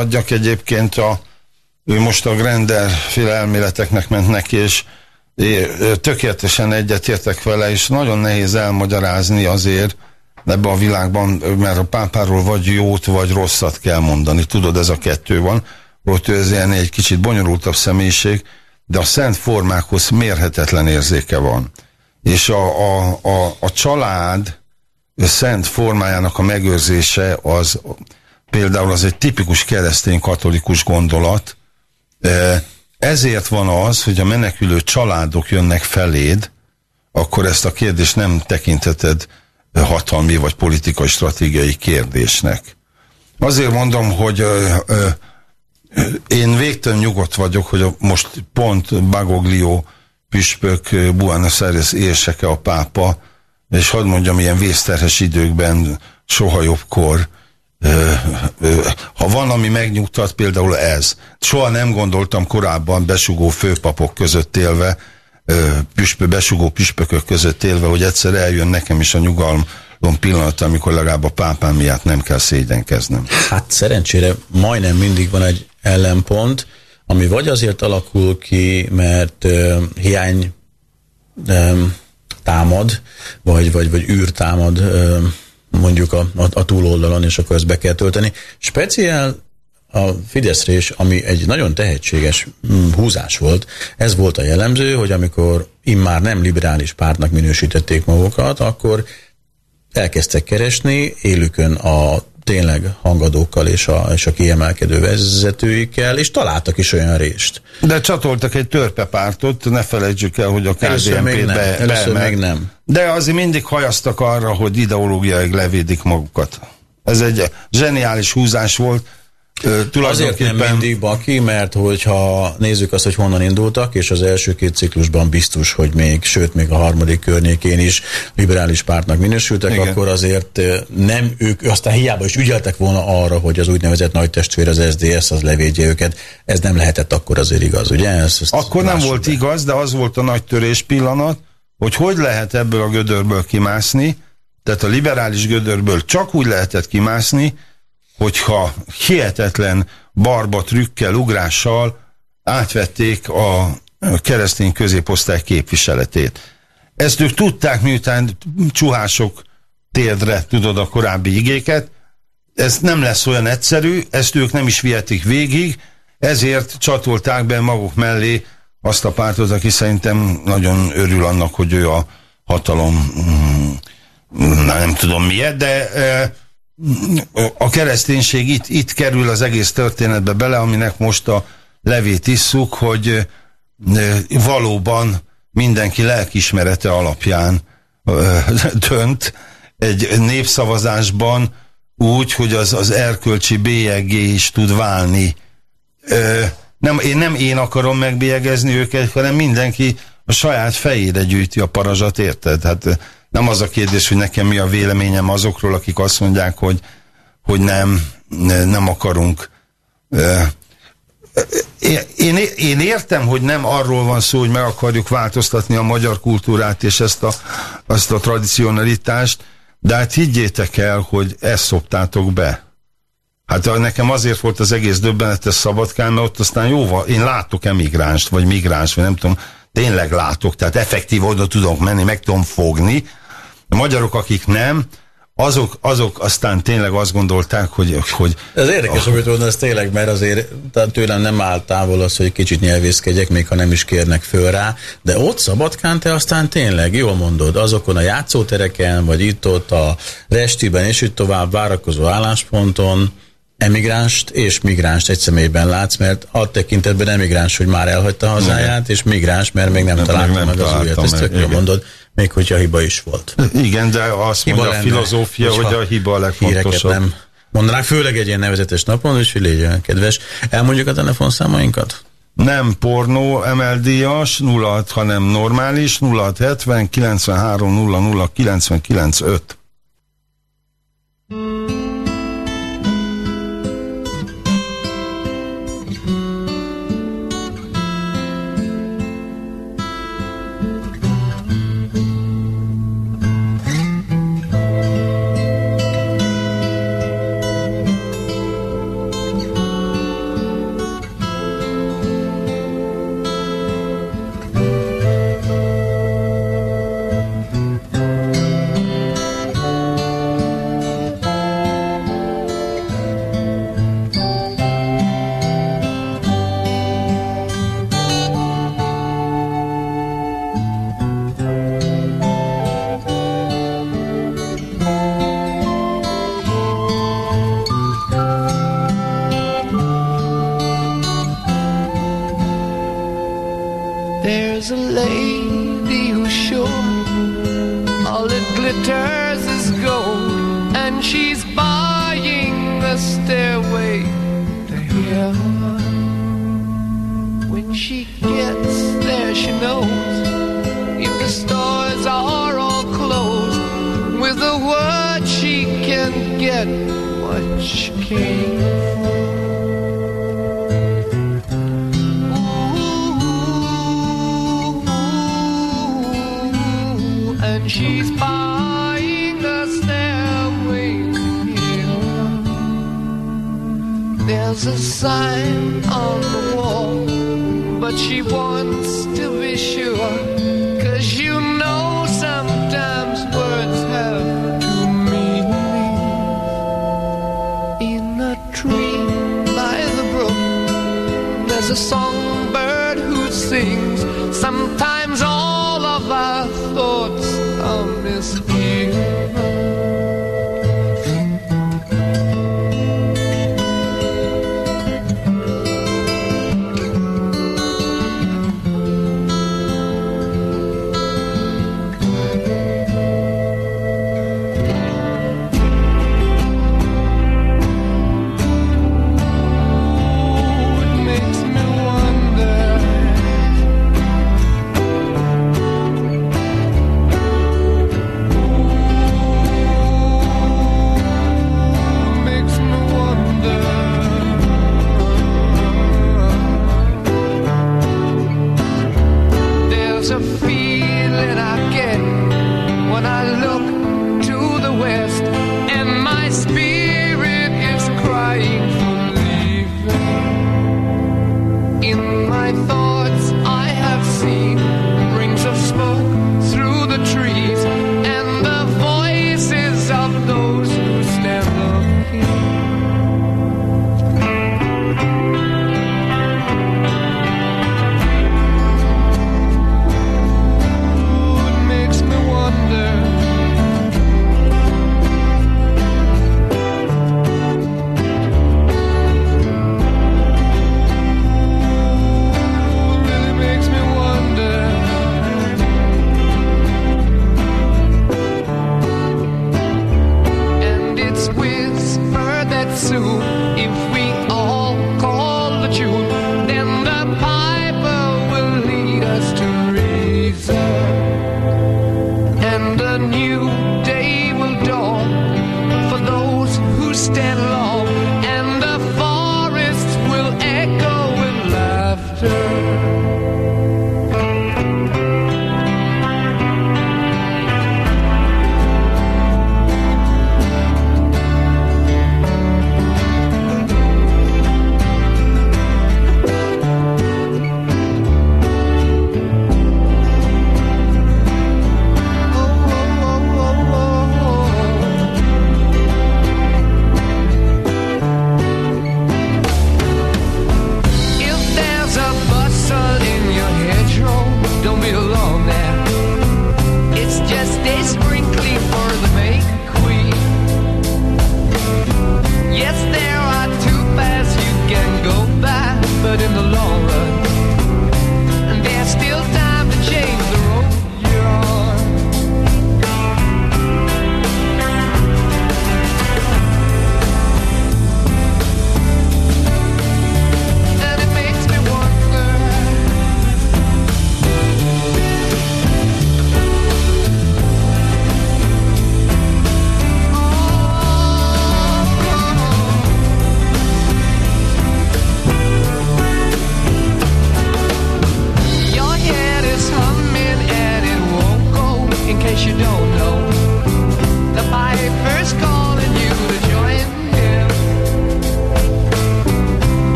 Speaker 1: Maradjak egyébként a, ő most a Grender féle ment neki, és tökéletesen egyetértek vele, és nagyon nehéz elmagyarázni azért ebbe a világban, mert a pápáról vagy jót, vagy rosszat kell mondani. Tudod, ez a kettő van. Ott ő ez ilyen egy kicsit bonyolultabb személyiség, de a szent formákhoz mérhetetlen érzéke van. És a, a, a, a család a szent formájának a megőrzése az például az egy tipikus keresztény katolikus gondolat, ezért van az, hogy a menekülő családok jönnek feléd, akkor ezt a kérdést nem tekinteted hatalmi vagy politikai stratégiai kérdésnek. Azért mondom, hogy ö, ö, én végtelen nyugodt vagyok, hogy most pont Bagoglio püspök Buenos Aires érseke a pápa, és hadd mondjam, ilyen vészterhes időkben soha jobbkor, ha van, ami megnyugtat, például ez. Soha nem gondoltam korábban besugó főpapok között élve, püspö, besugó püspökök között élve, hogy egyszer eljön nekem is a nyugalom pillanata, amikor legalább a pápám miatt nem kell szégyenkeznem.
Speaker 2: Hát szerencsére majdnem mindig van egy ellenpont, ami vagy azért alakul ki, mert uh, hiány um, támad, vagy, vagy, vagy űr támad um, mondjuk a, a, a túloldalon, és akkor ezt be kell tölteni. Speciál a Fideszre is, ami egy nagyon tehetséges mm, húzás volt, ez volt a jellemző, hogy amikor immár nem liberális pártnak minősítették magukat, akkor elkezdtek keresni élükön a tényleg hangadókkal és a, és a kiemelkedő vezetőikkel, és találtak is olyan részt.
Speaker 1: De csatoltak egy törpepártot, ne felejtsük el, hogy a KDNP-t be,
Speaker 2: Először még nem.
Speaker 1: De azért mindig hajaztak arra, hogy ideológiai levédik magukat. Ez egy zseniális húzás volt,
Speaker 2: Azért nem mindig Baki, mert hogyha nézzük azt, hogy honnan indultak, és az első két ciklusban biztos, hogy még, sőt még a harmadik környékén is liberális pártnak minősültek, Igen. akkor azért nem ők, aztán hiába is ügyeltek volna arra, hogy az úgynevezett nagy testvér, az SDS, az levédje őket. Ez nem lehetett akkor azért igaz, ugye? Ez,
Speaker 1: akkor nem volt be. igaz, de az volt a nagy törés pillanat, hogy hogy lehet ebből a gödörből kimászni, tehát a liberális gödörből csak úgy lehetett kimászni, hogyha hihetetlen barba trükkel, ugrással átvették a keresztény középosztály képviseletét. Ezt ők tudták, miután csuhások térdre tudod a korábbi igéket, ez nem lesz olyan egyszerű, ezt ők nem is vihetik végig, ezért csatolták be maguk mellé azt a pártot, aki szerintem nagyon örül annak, hogy ő a hatalom, mm, nem tudom miért, de a kereszténység itt, itt kerül az egész történetbe bele, aminek most a levét isszuk, hogy valóban mindenki lelkismerete alapján dönt egy népszavazásban úgy, hogy az, az erkölcsi bélyegé is tud válni. Nem, én nem én akarom megbélyegezni őket, hanem mindenki a saját fejére gyűjti a parazsat, érted? Hát nem az a kérdés, hogy nekem mi a véleményem azokról, akik azt mondják, hogy, hogy nem, nem akarunk. Én, én értem, hogy nem arról van szó, hogy meg akarjuk változtatni a magyar kultúrát és ezt a, azt a tradicionalitást, de hát higgyétek el, hogy ezt szoptátok be. Hát nekem azért volt az egész döbbenetes szabadkán, mert ott aztán jóval, én látok emigránst, vagy migránst, vagy nem tudom, tényleg látok, tehát effektív oda tudok menni, meg tudom fogni, a magyarok, akik nem, azok, azok aztán tényleg azt gondolták, hogy... hogy
Speaker 2: ez érdekes, amit mondod, ez tényleg, mert azért tőlem nem áll távol az, hogy kicsit nyelvészkedjek, még ha nem is kérnek föl rá, de ott Szabadkán te aztán tényleg, jól mondod, azokon a játszótereken, vagy itt-ott a restiben, és itt tovább várakozó állásponton, emigránst és migránst egy személyben látsz, mert a tekintetben emigráns, hogy már elhagyta hazáját, és migráns, mert még nem, nem találta meg, meg az újat. Ezt tök mondod még hogyha hiba is volt.
Speaker 1: Igen, de azt hiba mondja lenne, a filozófia, hogy a hiba a legfontosabb. nem
Speaker 2: mondanák, főleg egy ilyen nevezetes napon, és hogy legyen kedves. Elmondjuk a telefonszámainkat?
Speaker 1: Nem pornó MLD-as, 06, hanem normális, 0670 93 00 99 5.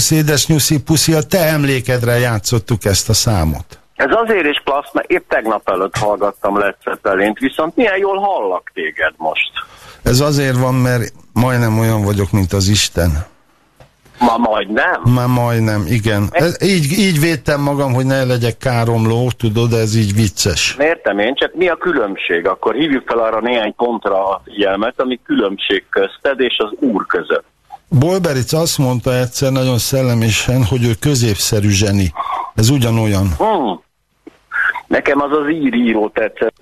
Speaker 1: Szervusz, édes nyuszi puszi, a te emlékedre játszottuk ezt a számot.
Speaker 6: Ez azért is klassz, mert épp tegnap előtt hallgattam Led Zeppelint, viszont milyen jól hallak téged most.
Speaker 1: Ez azért van, mert majdnem olyan vagyok, mint az Isten.
Speaker 6: Ma majdnem?
Speaker 1: Ma majdnem, igen. Ez, így, így védtem magam, hogy ne legyek káromló, tudod, ez így vicces.
Speaker 6: Értem én, csak mi a különbség? Akkor hívjuk fel arra néhány pontra a figyelmet, ami különbség közted és az úr között.
Speaker 1: Bolberic azt mondta egyszer nagyon szellemesen, hogy ő középszerű zseni. Ez ugyanolyan. Hmm.
Speaker 6: Nekem az az íríró tetszett.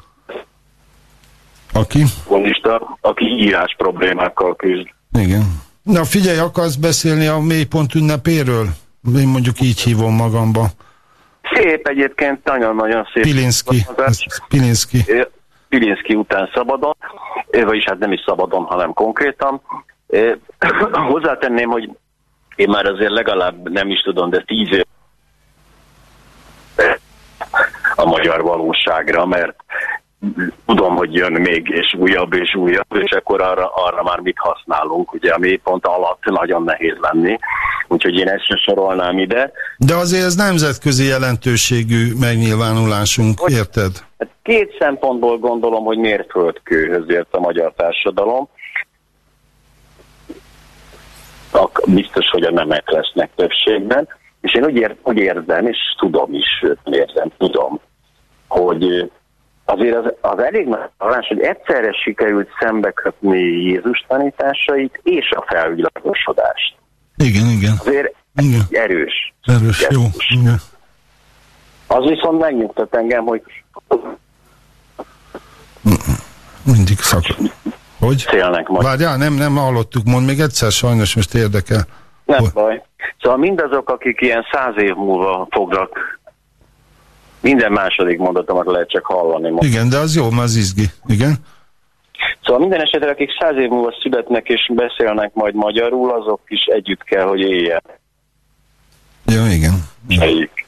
Speaker 1: Aki?
Speaker 6: Konista, aki írás problémákkal küzd.
Speaker 1: Igen. Na figyelj, akarsz beszélni a mélypont ünnepéről? Én mondjuk így hívom magamba.
Speaker 6: Szép egyébként, nagyon-nagyon szép.
Speaker 1: Pilinszki. Pilinszki.
Speaker 6: Pilinszki után szabadon, vagyis hát nem is szabadon, hanem konkrétan. Hozzátenném, hogy én már azért legalább nem is tudom, de tíz év a magyar valóságra, mert tudom, hogy jön még, és újabb és újabb, és akkor arra, arra már mit használunk, ugye a mélypont alatt nagyon nehéz lenni, úgyhogy én ezt sem sorolnám ide.
Speaker 1: De azért ez nemzetközi jelentőségű megnyilvánulásunk, hogy, érted?
Speaker 6: Hát két szempontból gondolom, hogy miért földkőhöz ért a magyar társadalom biztos, hogy a nemek lesznek többségben, és én úgy, ér, úgy érzem, és tudom is, sőt, érzem, tudom, hogy azért az, az elég nagy talán, hogy egyszerre sikerült szembekötni Jézus tanításait és a felvilágosodást.
Speaker 1: Igen, igen.
Speaker 6: Azért
Speaker 1: igen.
Speaker 6: erős.
Speaker 1: Erős, jó. Igen.
Speaker 6: Az viszont megnyugtat engem, hogy
Speaker 1: mindig szakad. Hogy?
Speaker 6: Szélnek majd.
Speaker 1: Várjál, nem, nem hallottuk, mond még egyszer, sajnos most érdekel.
Speaker 6: Nem hogy... baj. Szóval mindazok, akik ilyen száz év múlva fognak minden második mondatomat lehet csak hallani.
Speaker 1: Most. Igen, de az jó, mert az izgi. Igen.
Speaker 6: Szóval minden esetre, akik száz év múlva születnek és beszélnek majd magyarul, azok is együtt kell, hogy éljen.
Speaker 1: Ja, igen.
Speaker 6: Egyik.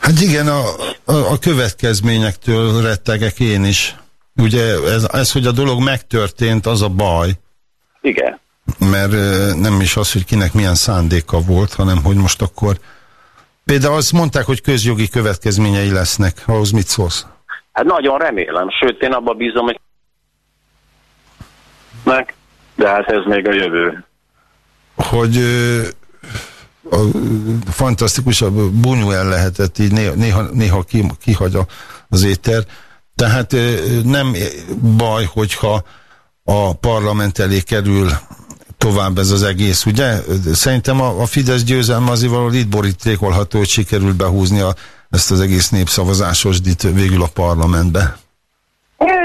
Speaker 1: Hát igen, a, a, a következményektől rettegek én is. Ugye ez, ez, hogy a dolog megtörtént, az a baj.
Speaker 6: Igen.
Speaker 1: Mert nem is az, hogy kinek milyen szándéka volt, hanem hogy most akkor... Például azt mondták, hogy közjogi következményei lesznek. Ahhoz mit szólsz?
Speaker 6: Hát nagyon remélem. Sőt, én abba bízom, hogy meg, de hát ez még a jövő.
Speaker 1: Hogy a, fantasztikus, a Bunyuel lehetett így néha, néha, néha kihagy az éter, tehát nem baj, hogyha a parlament elé kerül tovább ez az egész, ugye? Szerintem a, Fidesz győzelme azért valahol itt borítékolható, hogy sikerült behúzni a, ezt az egész népszavazásos dit végül a parlamentbe.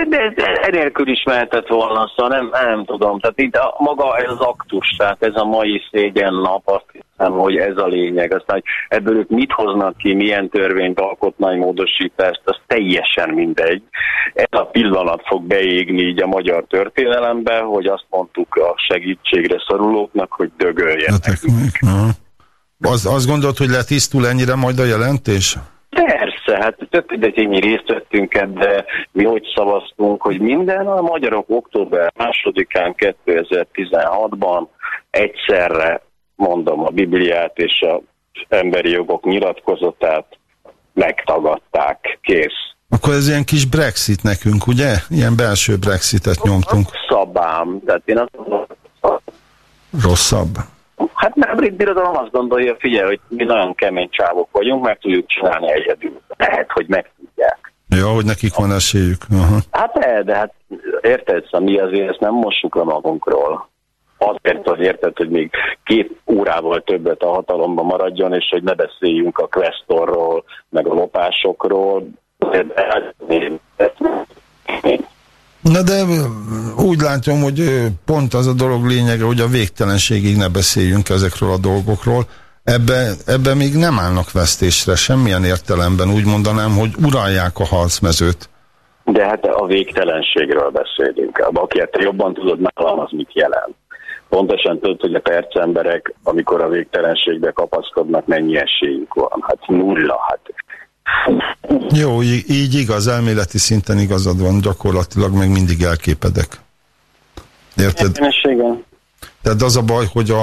Speaker 6: De, enélkül is mehetett volna, szóval nem, nem tudom. Tehát itt a, maga ez az aktus, tehát ez a mai szégyen nap, azt hiszem, hogy ez a lényeg. Aztán, hogy ebből ők mit hoznak ki, milyen törvényt, alkotmánymódosítást, az teljesen mindegy. Ez a pillanat fog beégni így a magyar történelembe, hogy azt mondtuk a segítségre szorulóknak, hogy dögöljenek.
Speaker 1: Az, azt gondolod, hogy letisztul ennyire majd a jelentés?
Speaker 6: Persze, hát több idegényi részt vettünk ebbe, mi hogy szavaztunk, hogy minden a magyarok október másodikán 2016-ban egyszerre mondom a Bibliát és az emberi jogok nyilatkozatát megtagadták, kész.
Speaker 1: Akkor ez ilyen kis Brexit nekünk, ugye? Ilyen belső Brexitet nyomtunk.
Speaker 6: Szabám, tehát én azt
Speaker 1: Rosszabb.
Speaker 6: Hát mert a brit birodalom azt gondolja, figyelj, hogy mi nagyon kemény csávok vagyunk, meg tudjuk csinálni egyedül. Lehet, hogy meg tudják.
Speaker 1: Ja, hogy nekik van esélyük. Aha.
Speaker 6: Hát de, de hát érted, szóval mi azért ezt nem mossuk le magunkról. Azért, hogy érted, hogy még két órával többet a hatalomban maradjon, és hogy ne beszéljünk a questorról, meg a lopásokról. De, de, de,
Speaker 1: Na de úgy látom, hogy pont az a dolog lényege, hogy a végtelenségig ne beszéljünk ezekről a dolgokról. Ebbe, ebbe még nem állnak vesztésre, semmilyen értelemben. Úgy mondanám, hogy uralják a harcmezőt.
Speaker 6: De hát a végtelenségről beszélünk. Aki hát jobban tudod nálam, az mit jelent. Pontosan tudod, hogy a percemberek, amikor a végtelenségbe kapaszkodnak, mennyi esélyünk van. Hát nulla. Hát
Speaker 1: Jó, így igaz, elméleti szinten igazad van, gyakorlatilag meg mindig elképedek. Érted?
Speaker 6: Igen.
Speaker 1: Tehát az a baj, hogy a,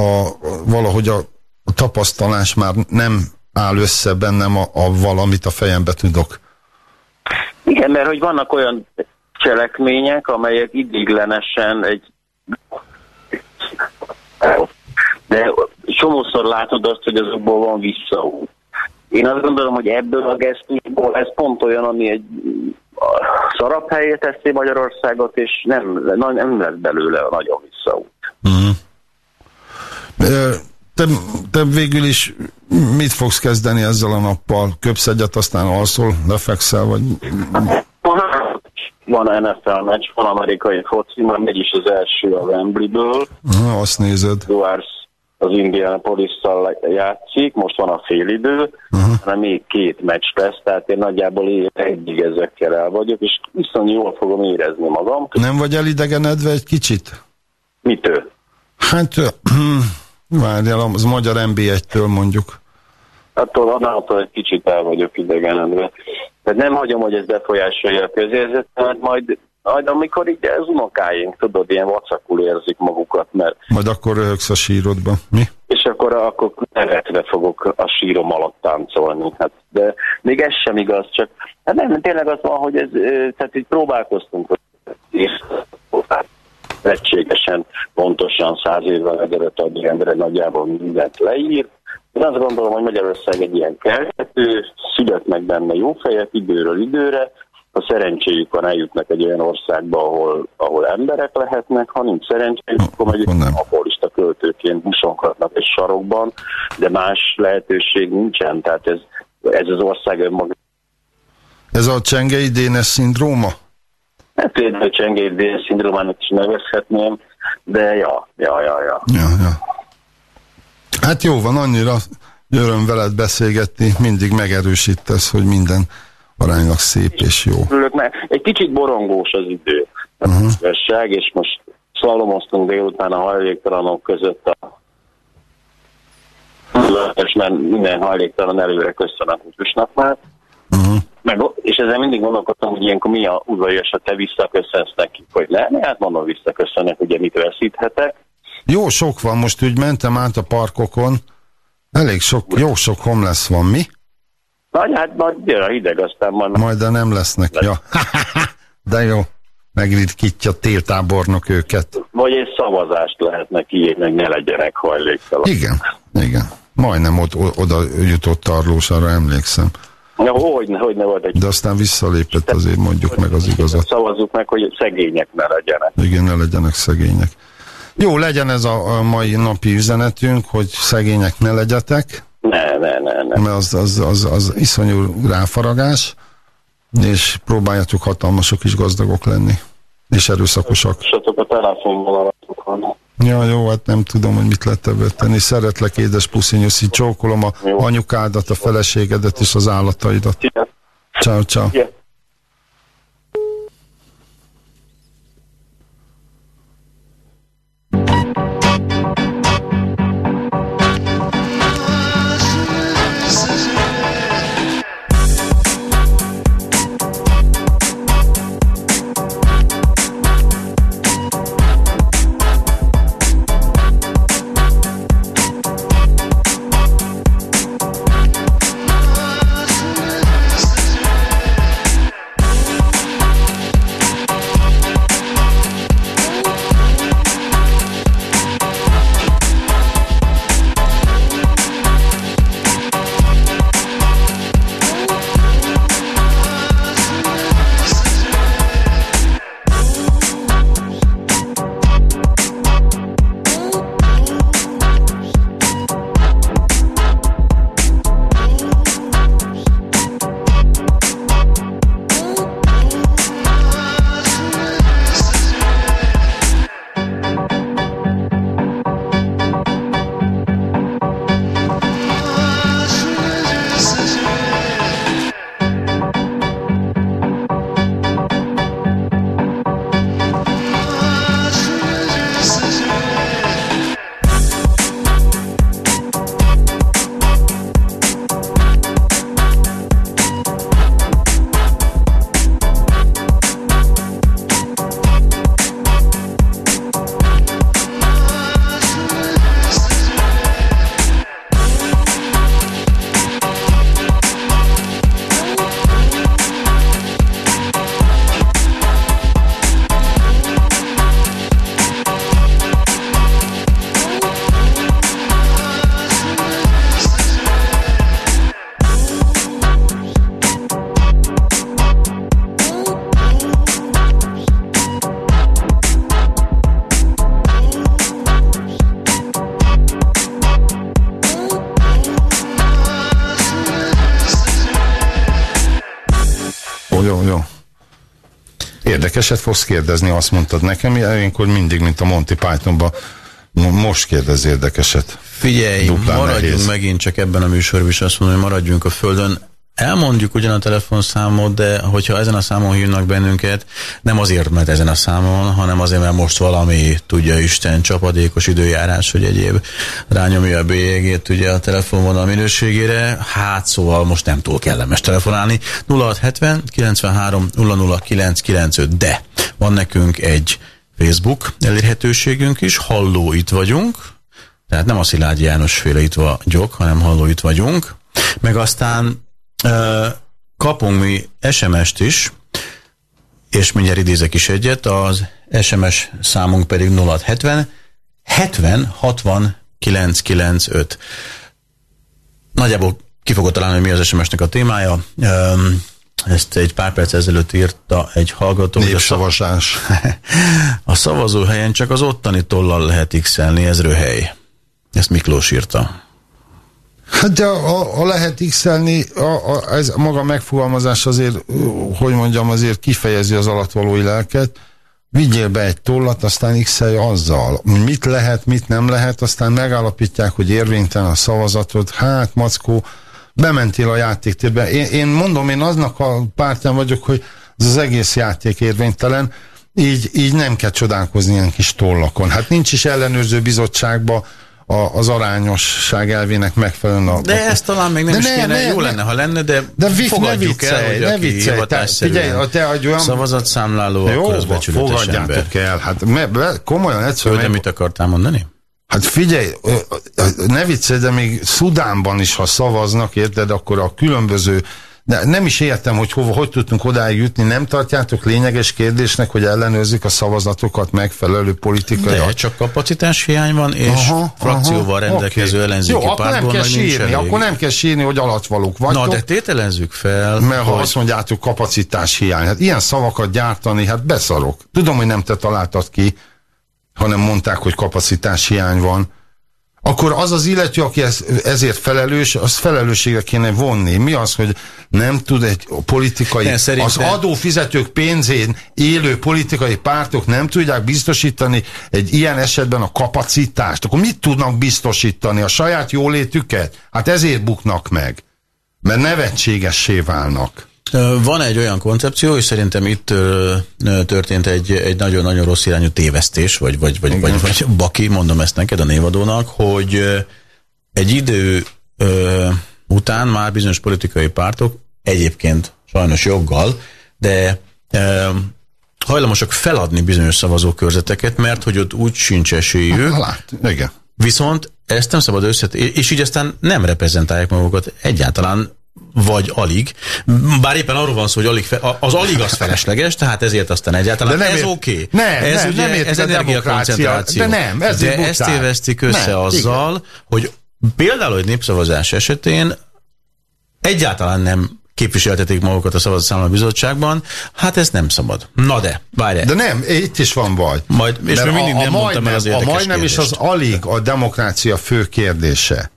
Speaker 1: a, valahogy a, a tapasztalás már nem áll össze bennem a, a valamit a fejembe tudok.
Speaker 6: Igen, mert hogy vannak olyan cselekmények, amelyek idéglenesen egy de csomószor látod azt, hogy azokból van visszaút. Én azt gondolom, hogy ebből a gesztusból ez pont olyan, ami egy szarabb helyé teszi Magyarországot, és nem, nem lesz belőle a nagyon visszaút. Uh-huh.
Speaker 1: Te, te végül is mit fogsz kezdeni ezzel a nappal? Köpsz egyet, aztán alszol, lefekszel, vagy...
Speaker 6: Van NFL meccs, van amerikai foci, majd megy is az első a Wembley-ből.
Speaker 1: Azt nézed.
Speaker 6: Duars az Indianapolis-szal játszik, most van a félidő, uh-huh. hanem még két meccs lesz, tehát én nagyjából egyig ezekkel el vagyok, és viszont jól fogom érezni magam.
Speaker 1: Nem vagy elidegenedve egy kicsit?
Speaker 6: Mitől?
Speaker 1: Hát, várjál, az magyar NB1-től mondjuk.
Speaker 6: Attól, attól egy kicsit el vagyok idegenedve. Tehát nem hagyom, hogy ez befolyásolja a közérzetet, majd majd amikor így az unokáink, tudod, ilyen vacakul érzik magukat, mert...
Speaker 1: Majd akkor röhögsz a sírodba. Mi?
Speaker 6: És akkor, akkor nevetve fogok a sírom alatt táncolni. Hát, de még ez sem igaz, csak hát nem, tényleg az van, hogy ez, tehát így próbálkoztunk, és lehetségesen pontosan száz évvel ezelőtt addig ember nagyjából mindent leír. Én azt gondolom, hogy Magyarország egy ilyen kelhető, születnek benne jó fejek időről időre, ha szerencséjük van, eljutnak egy olyan országba, ahol, ahol emberek lehetnek, ha nincs szerencséjük, akkor meg alkoholista költőként busongatnak egy sarokban, de más lehetőség nincsen, tehát ez, ez az ország önmaga.
Speaker 1: Ez a Csengei Dénes szindróma?
Speaker 6: Hát például Csengei Dénes szindrómának is nevezhetném, de ja, ja, ja, ja.
Speaker 1: ja, ja. Hát jó van, annyira öröm veled beszélgetni, mindig megerősítesz, hogy minden aránylag szép és jó.
Speaker 6: Egy kicsit borongós az idő. Uh-huh. és most szalomoztunk délután a hajléktalanok között a és mert minden hajléktalan előre köszön a már. Uh-huh. Meg, és ezzel mindig gondolkodtam, hogy ilyenkor mi a udvarias, ha te visszaköszönsz nekik, hogy ne, hát mondom visszaköszönnek, ugye mit veszíthetek.
Speaker 1: Jó sok van, most úgy mentem át a parkokon, elég sok, jó sok homeless van, mi?
Speaker 6: Nagy, hát majd jön a hideg, aztán
Speaker 1: majd... Majd de nem lesznek, lesz. ja. de jó, megritkítja téltábornok őket.
Speaker 6: Vagy egy szavazást lehetne ki, meg ne legyenek hajléktalan.
Speaker 1: Igen, igen. Majdnem ott, oda jutott Tarlós, arra emlékszem.
Speaker 6: Ja, hogy, hogy ne volt egy...
Speaker 1: De aztán visszalépett azért, mondjuk meg az igazat.
Speaker 6: Szavazzuk meg, hogy szegények ne legyenek.
Speaker 1: Igen, ne legyenek szegények. Jó, legyen ez a, mai napi üzenetünk, hogy szegények ne legyetek.
Speaker 6: Ne, ne, ne, ne.
Speaker 1: Mert az, az, az, az iszonyú ráfaragás, és próbáljátok hatalmasok is gazdagok lenni, és erőszakosak.
Speaker 6: Satok a telefonban
Speaker 1: Ja, jó, hát nem tudom, hogy mit lehet ebből tenni. Szeretlek, édes puszinyuszi, csókolom a jó. anyukádat, a feleségedet és az állataidat. Ciao, ciao. Érdekeset fogsz kérdezni, azt mondtad nekem, ilyenkor mindig, mint a Monty Pythonban, most kérdez érdekeset.
Speaker 2: Figyelj, Duplán maradjunk nehéz. megint csak ebben a műsorban is azt mondom, hogy maradjunk a földön. Elmondjuk ugyan a telefonszámot, de hogyha ezen a számon hívnak bennünket, nem azért, mert ezen a számon, hanem azért, mert most valami, tudja Isten, csapadékos időjárás, hogy egyéb rányomja a bélyegét ugye a telefonvonal minőségére. Hát szóval most nem túl kellemes telefonálni. 0670 93 00995, de van nekünk egy Facebook elérhetőségünk is, halló itt vagyunk, tehát nem a Szilágyi János féle itt vagyok, hanem halló itt vagyunk, meg aztán kapunk mi SMS-t is, és mindjárt idézek is egyet, az SMS számunk pedig 0670 70 60 995. Nagyjából ki fogod találni, hogy mi az SMS-nek a témája. Ezt egy pár perc ezelőtt írta egy hallgató.
Speaker 1: Népszavazás.
Speaker 2: A szavazóhelyen csak az ottani tollal lehet x ez röhely. Ezt Miklós írta.
Speaker 1: De a, a lehet x a, a, ez maga a megfogalmazás azért, hogy mondjam, azért kifejezi az alatvalói lelket. Vigyél be egy tollat, aztán x azzal. Mit lehet, mit nem lehet, aztán megállapítják, hogy érvénytelen a szavazatod. Hát, Mackó, bementél a játéktérbe. Én, én mondom, én aznak a pártján vagyok, hogy ez az egész játék érvénytelen, így, így nem kell csodálkozni ilyen kis tollakon. Hát nincs is ellenőrző bizottságban a, az arányosság elvének megfelelően. A,
Speaker 2: de ezt talán még nem de is ne, kéne, ne, jó ne, lenne, ha lenne, de,
Speaker 1: de vif, fogadjuk ne viccelj, el, hogy ne aki viccelj, te, figyelj, te egy olyan...
Speaker 2: szavazatszámláló, jó, akkor az becsületes ember.
Speaker 1: el, hát me, be, komolyan egyszerűen...
Speaker 2: Hogy mit akartál mondani?
Speaker 1: Hát figyelj, ne viccelj, de még Szudánban is, ha szavaznak, érted, akkor a különböző de nem is értem, hogy hova, hogy tudtunk odáig jutni. Nem tartjátok lényeges kérdésnek, hogy ellenőrzik a szavazatokat megfelelő politikai...
Speaker 2: De csak kapacitás hiány van, és aha, frakcióval aha, rendelkező okay. ellenzéki
Speaker 1: Jó, akkor nem kell sírni, akkor nem kell sírni, hogy alatvalók vagytok.
Speaker 2: Na, de tételezzük fel,
Speaker 1: Mert hogy... ha azt mondjátok, kapacitás hiány, hát ilyen szavakat gyártani, hát beszarok. Tudom, hogy nem te találtad ki, hanem mondták, hogy kapacitás hiány van akkor az az illető, aki ez, ezért felelős, az felelősségre kéne vonni. Mi az, hogy nem tud egy politikai, ne, szerintem... az adófizetők pénzén élő politikai pártok nem tudják biztosítani egy ilyen esetben a kapacitást. Akkor mit tudnak biztosítani? A saját jólétüket? Hát ezért buknak meg. Mert nevetségessé válnak.
Speaker 2: Van egy olyan koncepció, és szerintem itt történt egy nagyon-nagyon rossz irányú tévesztés, vagy, vagy, vagy, vagy, vagy baki, mondom ezt neked a névadónak, hogy egy idő után már bizonyos politikai pártok egyébként sajnos joggal, de hajlamosak feladni bizonyos szavazókörzeteket, mert hogy ott úgy sincs esélyük.
Speaker 1: Lát, igen.
Speaker 2: Viszont ezt nem szabad összet, és így aztán nem reprezentálják magukat egyáltalán vagy alig. Bár éppen arról van szó, hogy alig fe, az alig az felesleges, tehát ezért aztán egyáltalán de nem ez oké. Okay.
Speaker 1: Nem,
Speaker 2: ez
Speaker 1: nem,
Speaker 2: ugye,
Speaker 1: nem
Speaker 2: ez energiakoncentráció.
Speaker 1: De nem, ez
Speaker 2: de ezt tévesztik össze nem, azzal, igen. hogy például egy népszavazás esetén egyáltalán nem képviseltetik magukat a szavazatszámló bizottságban, hát ez nem szabad. Na de, várj.
Speaker 1: De nem, itt is van baj.
Speaker 2: Majd, és Mert mindig a, a nem mondtam el az
Speaker 1: A majdnem is az alig a demokrácia fő kérdése.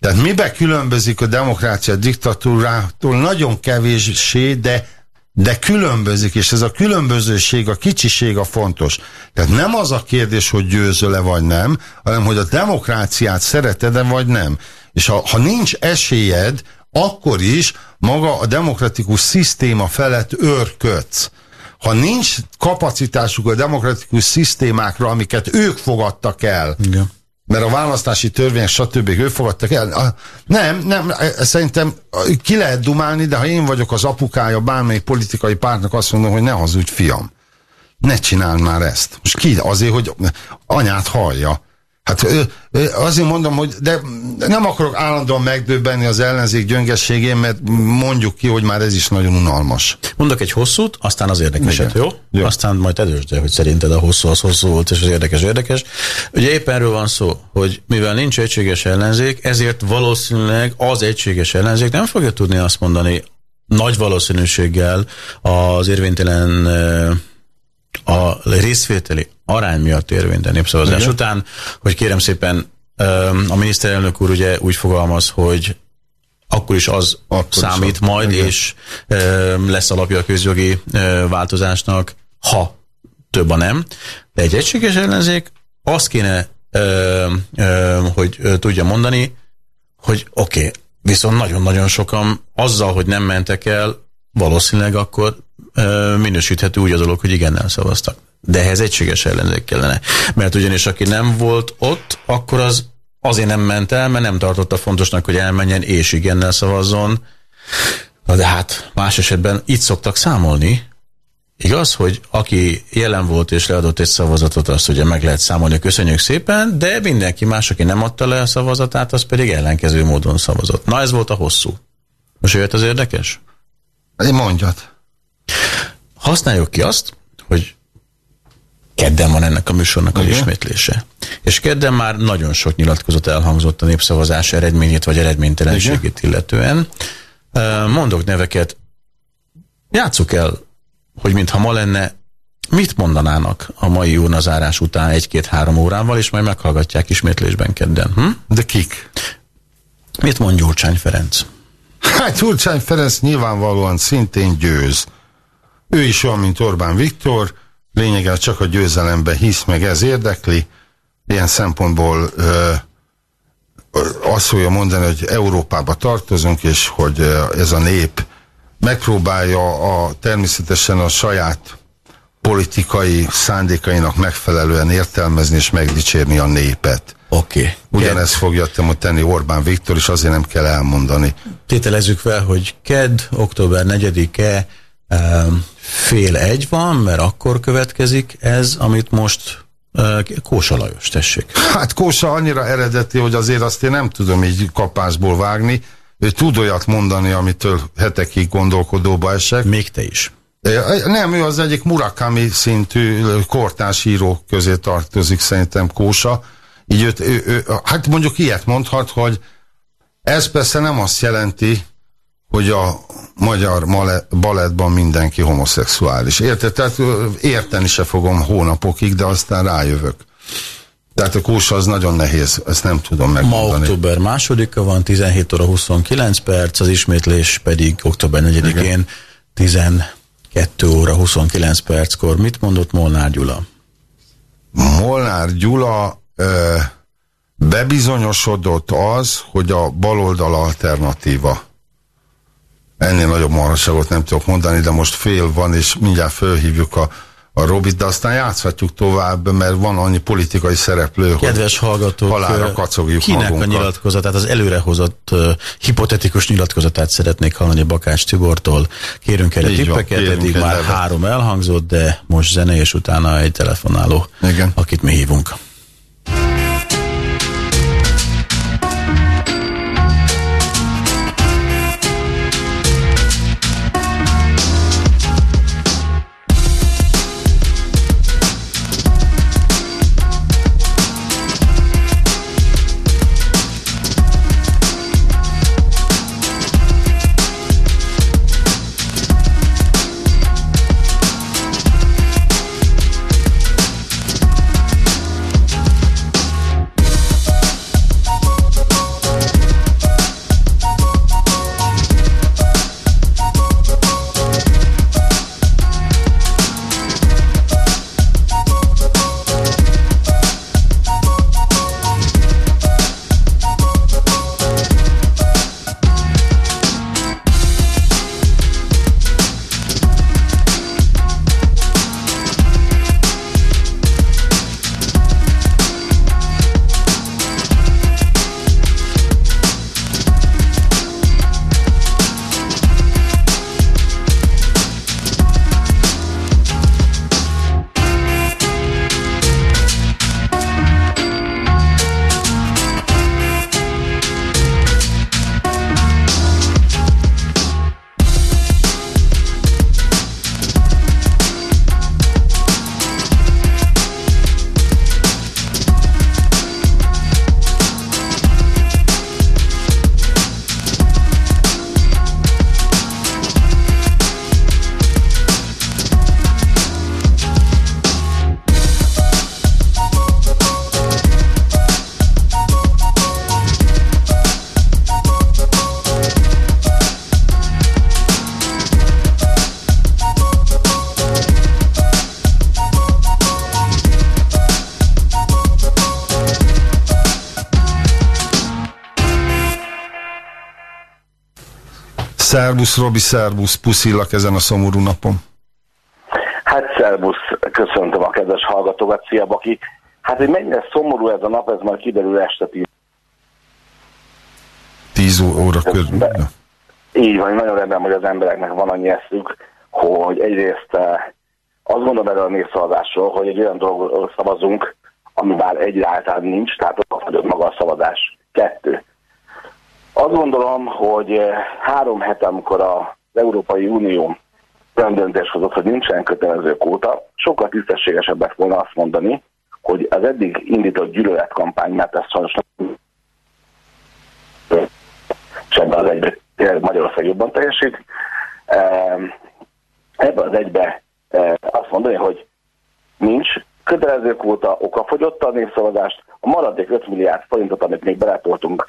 Speaker 1: Tehát mibe különbözik a demokrácia diktatúrától? Nagyon kevéssé, de de különbözik, és ez a különbözőség, a kicsiség a fontos. Tehát nem az a kérdés, hogy győzöle vagy nem, hanem hogy a demokráciát szereted-e vagy nem. És ha, ha nincs esélyed, akkor is maga a demokratikus szisztéma felett őrködsz. Ha nincs kapacitásuk a demokratikus szisztémákra, amiket ők fogadtak el, Igen mert a választási törvény, stb. ő fogadtak el. Nem, nem, szerintem ki lehet dumálni, de ha én vagyok az apukája bármelyik politikai pártnak, azt mondom, hogy ne hazudj, fiam. Ne csináld már ezt. Most ki? Azért, hogy anyát hallja. Hát azért mondom, hogy de nem akarok állandóan megdöbbenni az ellenzék gyöngességén, mert mondjuk ki, hogy már ez is nagyon unalmas.
Speaker 2: Mondok egy hosszút, aztán az érdekeset, jó? jó? Aztán majd erősd hogy szerinted a hosszú az hosszú volt, és az érdekes érdekes. Ugye éppen erről van szó, hogy mivel nincs egységes ellenzék, ezért valószínűleg az egységes ellenzék nem fogja tudni azt mondani nagy valószínűséggel az érvénytelen a részvételi arány miatt érvénytelen népszavazás Igen. után, hogy kérem szépen a miniszterelnök úr ugye úgy fogalmaz, hogy akkor is az akkor számít is majd, igen. és lesz alapja a közjogi változásnak, ha több a nem. De egy egységes ellenzék azt kéne, hogy tudja mondani, hogy oké, okay, viszont nagyon-nagyon sokan azzal, hogy nem mentek el, valószínűleg akkor minősíthető úgy a dolog, hogy igennel szavaztak. De ehhez egységes ellenzék kellene. Mert ugyanis aki nem volt ott, akkor az azért nem ment el, mert nem tartotta fontosnak, hogy elmenjen és igennel szavazzon. Na de hát más esetben itt szoktak számolni, Igaz, hogy aki jelen volt és leadott egy szavazatot, azt ugye meg lehet számolni, köszönjük szépen, de mindenki más, aki nem adta le a szavazatát, az pedig ellenkező módon szavazott. Na ez volt a hosszú. Most jöhet az érdekes?
Speaker 1: Egy mondjad.
Speaker 2: Használjuk ki azt, hogy kedden van ennek a műsornak az Igen. ismétlése. És kedden már nagyon sok nyilatkozat elhangzott a népszavazás eredményét vagy eredménytelenségét Igen. illetően. Mondok neveket, játsszuk el hogy mintha ma lenne, mit mondanának a mai urnazárás után egy-két-három órával, és majd meghallgatják ismétlésben kedden. Hm?
Speaker 1: De kik?
Speaker 2: Mit mond Gyurcsány Ferenc?
Speaker 1: Hát Gyurcsány Ferenc nyilvánvalóan szintén győz. Ő is olyan, mint Orbán Viktor, lényegében csak a győzelembe hisz, meg ez érdekli. Ilyen szempontból ö, azt fogja mondani, hogy Európába tartozunk, és hogy ez a nép megpróbálja a, természetesen a saját politikai szándékainak megfelelően értelmezni és megdicsérni a népet.
Speaker 2: Oké. Okay.
Speaker 1: Ugyanezt fogja tenni Orbán Viktor, és azért nem kell elmondani.
Speaker 2: Tételezzük fel, hogy KED, október 4-e fél egy van, mert akkor következik ez, amit most Kósa Lajos, tessék.
Speaker 1: Hát Kósa annyira eredeti, hogy azért azt én nem tudom így kapásból vágni, ő tud olyat mondani, amitől hetekig gondolkodóba esek.
Speaker 2: Még te is.
Speaker 1: Nem, ő az egyik Murakami szintű kortás író közé tartozik szerintem Kósa. Így őt, ő, ő, hát mondjuk ilyet mondhat, hogy ez persze nem azt jelenti, hogy a magyar balettban mindenki homoszexuális. Érted? Tehát érteni se fogom hónapokig, de aztán rájövök. Tehát a kúsa az nagyon nehéz, ezt nem tudom megmondani.
Speaker 2: Ma október másodika van, 17 óra 29 perc, az ismétlés pedig október 4-én 12 óra 29 perckor. Mit mondott Molnár Gyula?
Speaker 1: Molnár Gyula ö, bebizonyosodott az, hogy a baloldal alternatíva. Ennél nagyobb marhaságot nem tudok mondani, de most fél van, és mindjárt fölhívjuk a a Robit, de aztán játszhatjuk tovább, mert van annyi politikai szereplő,
Speaker 2: Kedves hogy hallgatók,
Speaker 1: halára kacogjuk
Speaker 2: kinek
Speaker 1: magunkat.
Speaker 2: a nyilatkozatát, az előrehozott uh, hipotetikus nyilatkozatát szeretnék hallani Bakás Tibortól. Kérünk erre tippeket, van, eddig már levet. három elhangzott, de most zene, és utána egy telefonáló, Igen. akit mi hívunk.
Speaker 1: Szervusz, Robi, szervusz, puszillak ezen a szomorú napon.
Speaker 7: Hát szervusz, köszöntöm a kedves hallgatókat, szia Baki. Hát, hogy mennyire szomorú ez a nap, ez majd kiderül este 10.
Speaker 1: 10 óra közben.
Speaker 7: Így van, nagyon remélem, hogy az embereknek van annyi eszük, hogy egyrészt eh, azt gondolom erről a népszavazásról, hogy egy olyan dolgról szavazunk, ami bár egyáltalán nincs, tehát vagyok maga a szavazás. Kettő. Azt gondolom, hogy eh, három hete, amikor az Európai Unió olyan döntés hozott, hogy nincsen kötelező kóta, sokkal tisztességesebb lett volna azt mondani, hogy az eddig indított gyűlöletkampány, mert ez sajnos ebben az egyben Magyarország jobban teljesít, ebben az egybe eh, azt mondani, hogy nincs kötelező kvóta, okafogyott a népszavazást, a maradék 5 milliárd forintot, amit még beletoltunk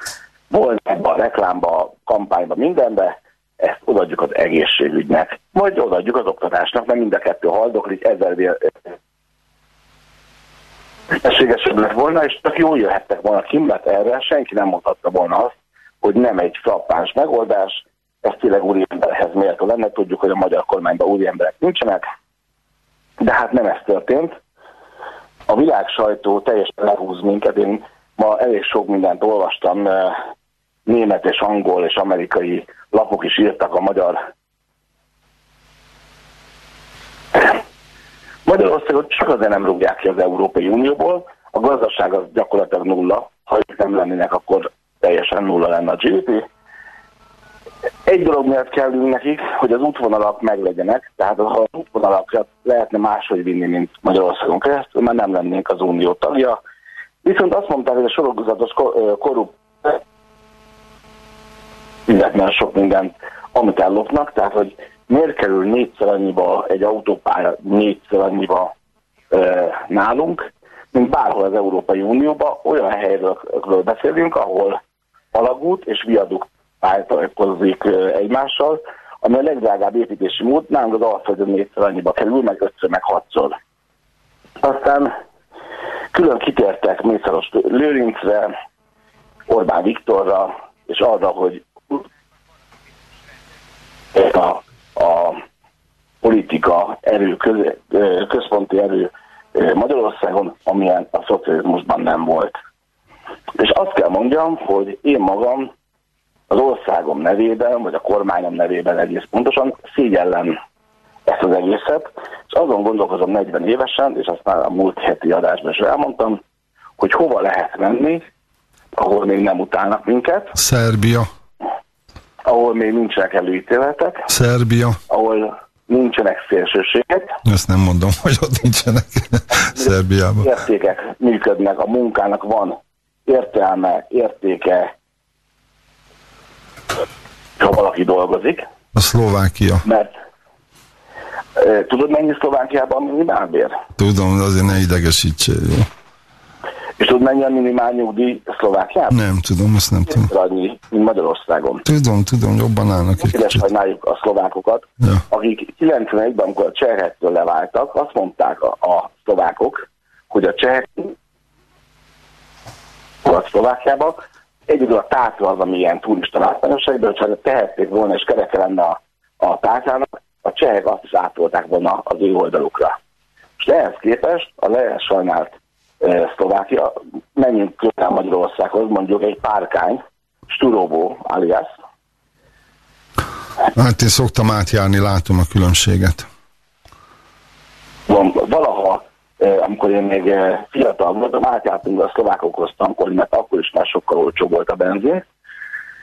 Speaker 7: volna ebbe a reklámba, kampányba, mindenbe, ezt odaadjuk az egészségügynek, vagy odaadjuk az oktatásnak, mert mind a kettő haldoklik, ezer tisztességesebb lett volna, és csak jól jöhettek volna ki, mert erre senki nem mondhatta volna azt, hogy nem egy frappáns megoldás, ez tényleg úriemberhez méltó lenne, tudjuk, hogy a magyar kormányban úriemberek nincsenek, de hát nem ez történt. A világ sajtó teljesen lehúz minket, én ma elég sok mindent olvastam, eh, német és angol és amerikai lapok is írtak a magyar Magyarországot csak azért nem rúgják ki az Európai Unióból, a gazdaság az gyakorlatilag nulla, ha ők nem lennének, akkor teljesen nulla lenne a GDP. Egy dolog miatt kellünk nekik, hogy az útvonalak meglegyenek, tehát ha az útvonalakat lehetne máshogy vinni, mint Magyarországon keresztül, mert nem lennénk az unió tagja. Viszont azt mondták, hogy a sorozatos korrupt illetve sok mindent, amit ellopnak, tehát hogy miért kerül négyszer annyiba egy autópálya, négyszer annyiba e, nálunk, mint bárhol az Európai Unióban, olyan helyről beszélünk, ahol alagút és viadukt pályálkozik egymással, ami a legdrágább építési mód, nálunk az Alföldön négyszer annyiba kerül, meg ötször, meg hatszor. Aztán külön kitértek Mészáros Lőrincre, Orbán Viktorra, és arra, hogy a, a politika erő, köz, központi erő Magyarországon, amilyen a szocializmusban nem volt. És azt kell mondjam, hogy én magam az országom nevében, vagy a kormányom nevében egész pontosan szégyellem ezt az egészet, és azon gondolkozom 40 évesen, és azt már a múlt heti adásban is elmondtam, hogy hova lehet menni, ahol még nem utálnak minket.
Speaker 1: Szerbia
Speaker 7: ahol még nincsenek előítéletek.
Speaker 1: Szerbia.
Speaker 7: Ahol nincsenek szélsőségek.
Speaker 1: Ezt nem mondom, hogy ott nincsenek Szerbiában.
Speaker 7: Értékek működnek, a munkának van értelme, értéke, ha valaki dolgozik.
Speaker 1: A Szlovákia.
Speaker 7: Mert e, tudod mennyi Szlovákiában minimálbér?
Speaker 1: Tudom, azért ne idegesítsél.
Speaker 7: És tudod mennyi a minimál nyugdíj Szlovákiában?
Speaker 1: Nem tudom, ezt nem tudom.
Speaker 7: Annyi, mint Magyarországon.
Speaker 1: Tudom, tudom, jobban állnak.
Speaker 7: Édes sajnáljuk a szlovákokat, ja. akik 91-ben, amikor a csehektől leváltak, azt mondták a, a szlovákok, hogy a csehek a Szlovákiába, egyedül a tátra az, ami ilyen turista látványosság, de ha tehették volna és kereke lenne a, a tátrának, a csehek azt is átolták volna az ő oldalukra. És ehhez képest a lejes sajnált Szlovákia, menjünk közel Magyarországhoz, mondjuk egy párkány, Sturóbó alias.
Speaker 1: Hát én szoktam átjárni, látom a különbséget.
Speaker 7: Valaha, amikor én még fiatal voltam, átjártunk a szlovákokhoz tankolni, mert akkor is már sokkal olcsóbb volt a benzin,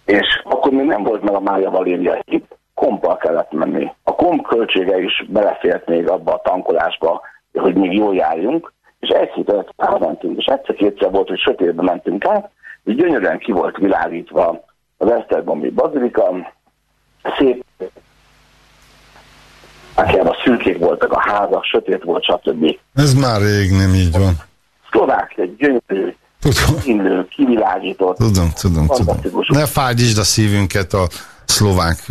Speaker 7: és akkor még nem volt meg a Mária Valéria hit, kompal kellett menni. A komp költsége is belefért még abba a tankolásba, hogy még jól járjunk, és egy hét alatt elmentünk, és egyszer-kétszer volt, hogy sötétben mentünk át, és gyönyörűen ki volt világítva az Esztergomi bazilika, szép Akiában szürkék voltak a házak, sötét volt, stb.
Speaker 1: Ez már rég nem így van.
Speaker 7: Szlovákia gyönyörű, tudom. illő, kivilágított.
Speaker 1: Tudom, tudom, tudom. Ne fájdítsd a szívünket a szlovák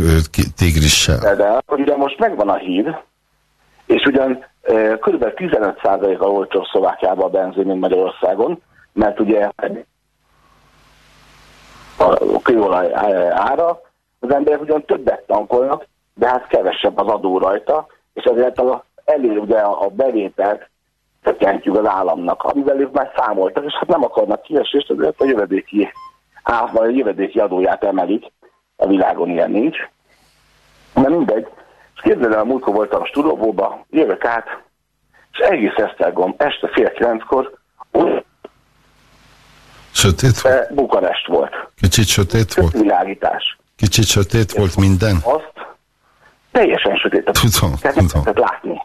Speaker 1: tigrissel.
Speaker 7: De, de ugye most megvan a hír, és ugyan kb. 15%-a olcsó Szlovákiában a benzin, mint Magyarországon, mert ugye a kőolaj ára az emberek ugyan többet tankolnak, de hát kevesebb az adó rajta, és ezért a, elő ugye a bevételt csökkentjük az államnak, amivel ők már számoltak, és hát nem akarnak kiesést, ezért a jövedéki, á, a jövedéki adóját emelik, a világon ilyen nincs. De mindegy, képzeld el, múltkor voltam a stúdióba, jövök át, és egész Esztergom este fél kilenckor
Speaker 1: Sötét
Speaker 7: volt? Bukarest volt.
Speaker 1: Kicsit sötét volt?
Speaker 7: Világítás.
Speaker 1: Kicsit sötét volt minden?
Speaker 7: Azt teljesen sötét.
Speaker 1: Tudom, tudom.
Speaker 7: látni.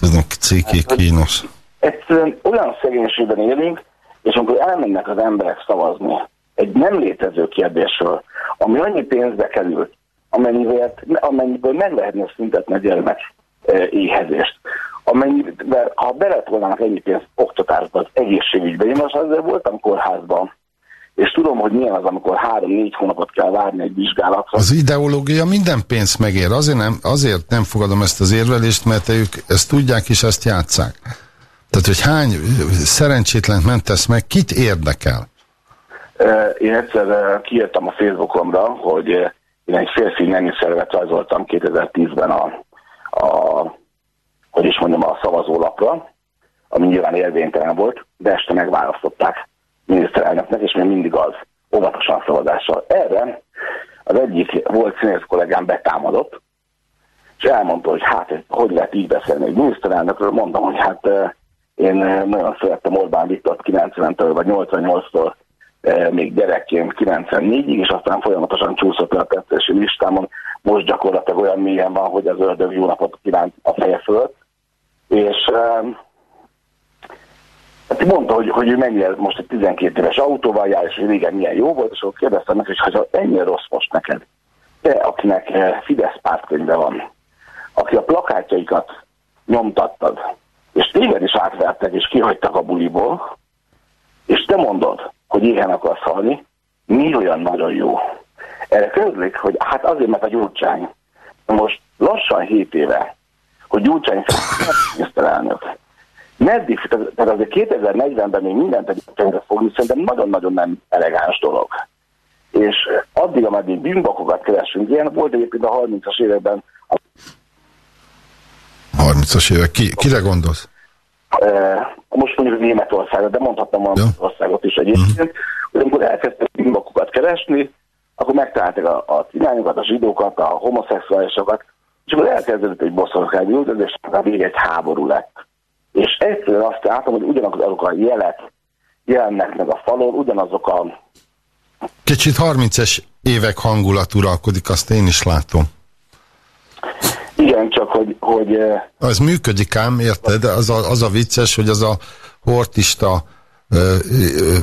Speaker 1: Tudom, ciki, hát, kínos.
Speaker 7: Egyszerűen olyan szegénységben élünk, és amikor elmennek az emberek szavazni egy nem létező kérdésről, ami annyi pénzbe került, amennyivel, amennyiből meg lehetne szüntetni a gyermek e, éhezést, amennyiben, ha beletolnának ennyi pénzt oktatásba, az egészségügybe, én most azért voltam kórházban, és tudom, hogy milyen az, amikor három-négy hónapot kell várni egy vizsgálatra.
Speaker 1: Az ideológia minden pénzt megér. Azért nem, azért nem fogadom ezt az érvelést, mert ők ezt tudják és ezt játszák. Tehát, hogy hány szerencsétlen mentesz meg, kit érdekel?
Speaker 7: Én egyszer kiírtam a Facebookomra, hogy én egy férfi nemi szervet rajzoltam 2010-ben a, a, hogy is mondjam, a szavazólapra, ami nyilván érvénytelen volt, de este megválasztották miniszterelnöknek, és még mindig az óvatosan szavazással. Erre az egyik volt színész kollégám betámadott, és elmondta, hogy hát hogy lehet így beszélni egy miniszterelnökről. Mondom, hogy hát én nagyon szerettem Orbán Viktort 90-től vagy 88-tól még gyerekként 94-ig, és aztán folyamatosan csúszott a tetszési listámon. Most gyakorlatilag olyan mélyen van, hogy az ördög jó napot kívánt a feje fölött. És Hát mondta, hogy, hogy ő mennyire most egy 12 éves autóval jár, és régen milyen jó volt, és akkor kérdeztem meg, hogy ha ennyire rossz most neked, te, akinek eh, Fidesz pártkönyve van, aki a plakátjaikat nyomtattad, és téged is átvertek, és kihagytak a buliból, és te mondod, hogy éhen akarsz halni, mi olyan nagyon jó. Erre közlik, hogy hát azért, mert a Gyurcsány most lassan 7 éve, hogy Gyurcsány miniszterelnök, meddig, tehát azért 2040-ben még mindent egyébként fogni, szerintem nagyon-nagyon nem elegáns dolog. És addig, ameddig bűnbakokat keresünk, ilyen volt egyébként a 30-as években.
Speaker 1: 30-as évek, Ki, kire gondolsz?
Speaker 7: Most mondjuk Németországot, de mondhattam Magyarországot is egyébként, uh-huh. hogy amikor elkezdtek bűnbakokat keresni, akkor megtalálták a, a cigányokat, a zsidókat, a homoszexuálisokat, és akkor elkezdődött egy boszorkány üldözés, a végig egy háború lett. És egyszerűen azt látom, hogy ugyanazok a jelek jelennek meg a falon, ugyanazok a...
Speaker 1: Kicsit 30-es évek hangulat uralkodik, azt én is látom.
Speaker 7: Igen, csak hogy... hogy
Speaker 1: az működik ám, érted? Az a, az a vicces, hogy az a hortista ö, ö,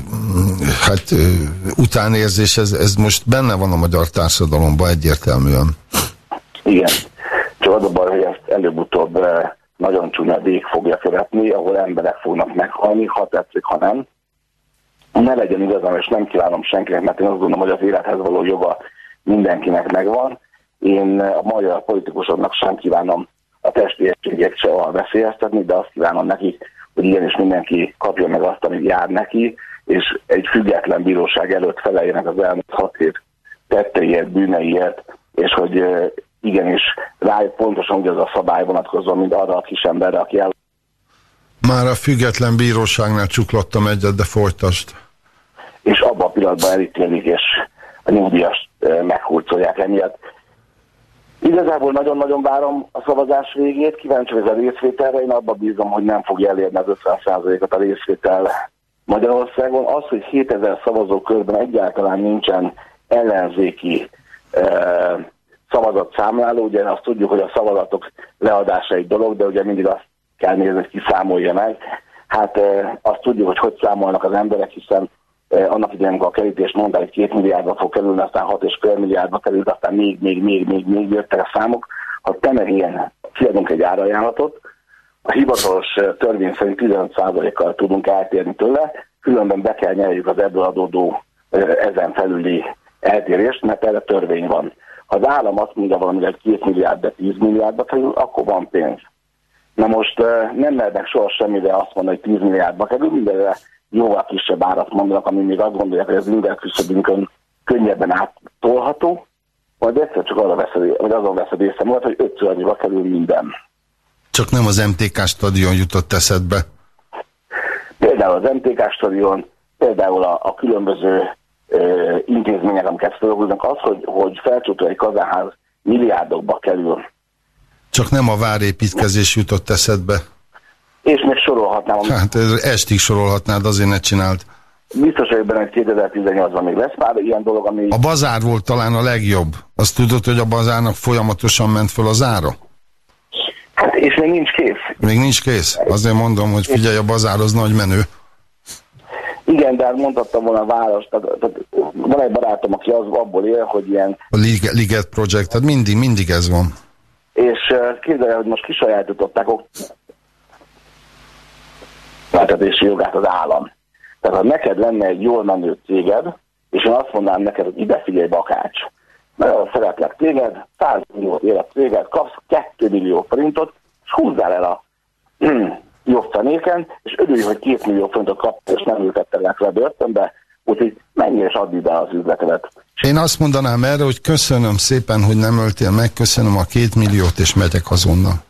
Speaker 1: hát utánérzés, ez, ez most benne van a magyar társadalomban egyértelműen.
Speaker 7: Igen, csak az a baj, hogy ezt előbb-utóbb nagyon csúnya vég fogja követni, ahol emberek fognak meghalni, ha tetszik, ha nem. Ne legyen igazam, és nem kívánom senkinek, mert én azt gondolom, hogy az élethez való joga mindenkinek megvan. Én a magyar politikusoknak sem kívánom a testi egységek se veszélyeztetni, de azt kívánom nekik, hogy igenis mindenki kapja meg azt, amit jár neki, és egy független bíróság előtt feleljenek az elmúlt hat év tetteiért, bűneiért, és hogy igenis rájuk pontosan ugyanaz a szabály vonatkozó, mint arra a kisemberre, aki el...
Speaker 1: Már a független bíróságnál csuklottam egyet, de folytast.
Speaker 7: És abban a pillanatban elítélik, és a nyugdíjas meghurcolják emiatt. Igazából nagyon-nagyon várom a szavazás végét, kíváncsi ez a részvételre, én abban bízom, hogy nem fogja elérni az 50%-ot a részvétel Magyarországon. Az, hogy 7000 szavazókörben egyáltalán nincsen ellenzéki eh, szavazatszámláló, ugye azt tudjuk, hogy a szavazatok leadása egy dolog, de ugye mindig azt kell nézni, hogy ki számolja meg. Hát e, azt tudjuk, hogy hogy számolnak az emberek, hiszen annak idején, amikor a kerítés mondta, hogy két milliárdba fog kerülni, aztán hat és fél milliárdba került, aztán még, még, még, még, még jöttek a számok. Ha te meg ilyen kiadunk egy árajánlatot, a hivatalos törvény szerint 15%-kal tudunk eltérni tőle, különben be kell nyerjük az ebből adódó ezen felüli eltérést, mert erre törvény van. Ha az állam azt mondja valamire, hogy 2 milliárd, de 10 milliárdba kerül, akkor van pénz. Na most nem mernek soha semmire azt mondani, hogy 10 milliárdba kerül, mindenre jóval kisebb árat mondanak, ami még azt gondolják, hogy az küszöbünkön könnyebben áttolható, majd egyszer csak arra veszed, vagy azon veszed észre magad, hogy ötször annyiba kerül minden.
Speaker 1: Csak nem az MTK stadion jutott eszedbe.
Speaker 7: Például az MTK stadion, például a, a különböző ö, intézmények, amiket felhúznak, az, hogy, hogy felcsútó egy kazánház milliárdokba kerül.
Speaker 1: Csak nem a várépítkezés jutott eszedbe.
Speaker 7: És még sorolhatnám.
Speaker 1: Hát ez estig sorolhatnád, azért ne csinált.
Speaker 7: Biztos vagyok benne, hogy 2018-ban még lesz már ilyen dolog, ami...
Speaker 1: A bazár volt talán a legjobb. Azt tudod, hogy a bazárnak folyamatosan ment föl az ára?
Speaker 7: Hát és még nincs kész.
Speaker 1: Még nincs kész? Azért mondom, hogy figyelj, a bazár az nagy menő.
Speaker 7: Igen, de hát mondhattam volna a város. Tehát, tehát van egy barátom, aki az abból él, hogy ilyen...
Speaker 1: A Liget Project, tehát mindig, mindig ez van.
Speaker 7: És uh, képzelje, hogy most kisajátították oktatási jogát az állam. Tehát ha neked lenne egy jól menő céged, és én azt mondanám neked, hogy ide figyelj Bakács, nagyon szeretlek téged, 100 millió élet céged, kapsz 2 millió forintot, és húzzál el a jobb fenéken, és örülj, hogy 2 millió forintot kapsz, és nem ültettelek le börtönbe, úgyhogy menj és add ide az üzletedet.
Speaker 1: Én azt mondanám erre, hogy köszönöm szépen, hogy nem öltél meg, köszönöm a két milliót, és megyek azonnal.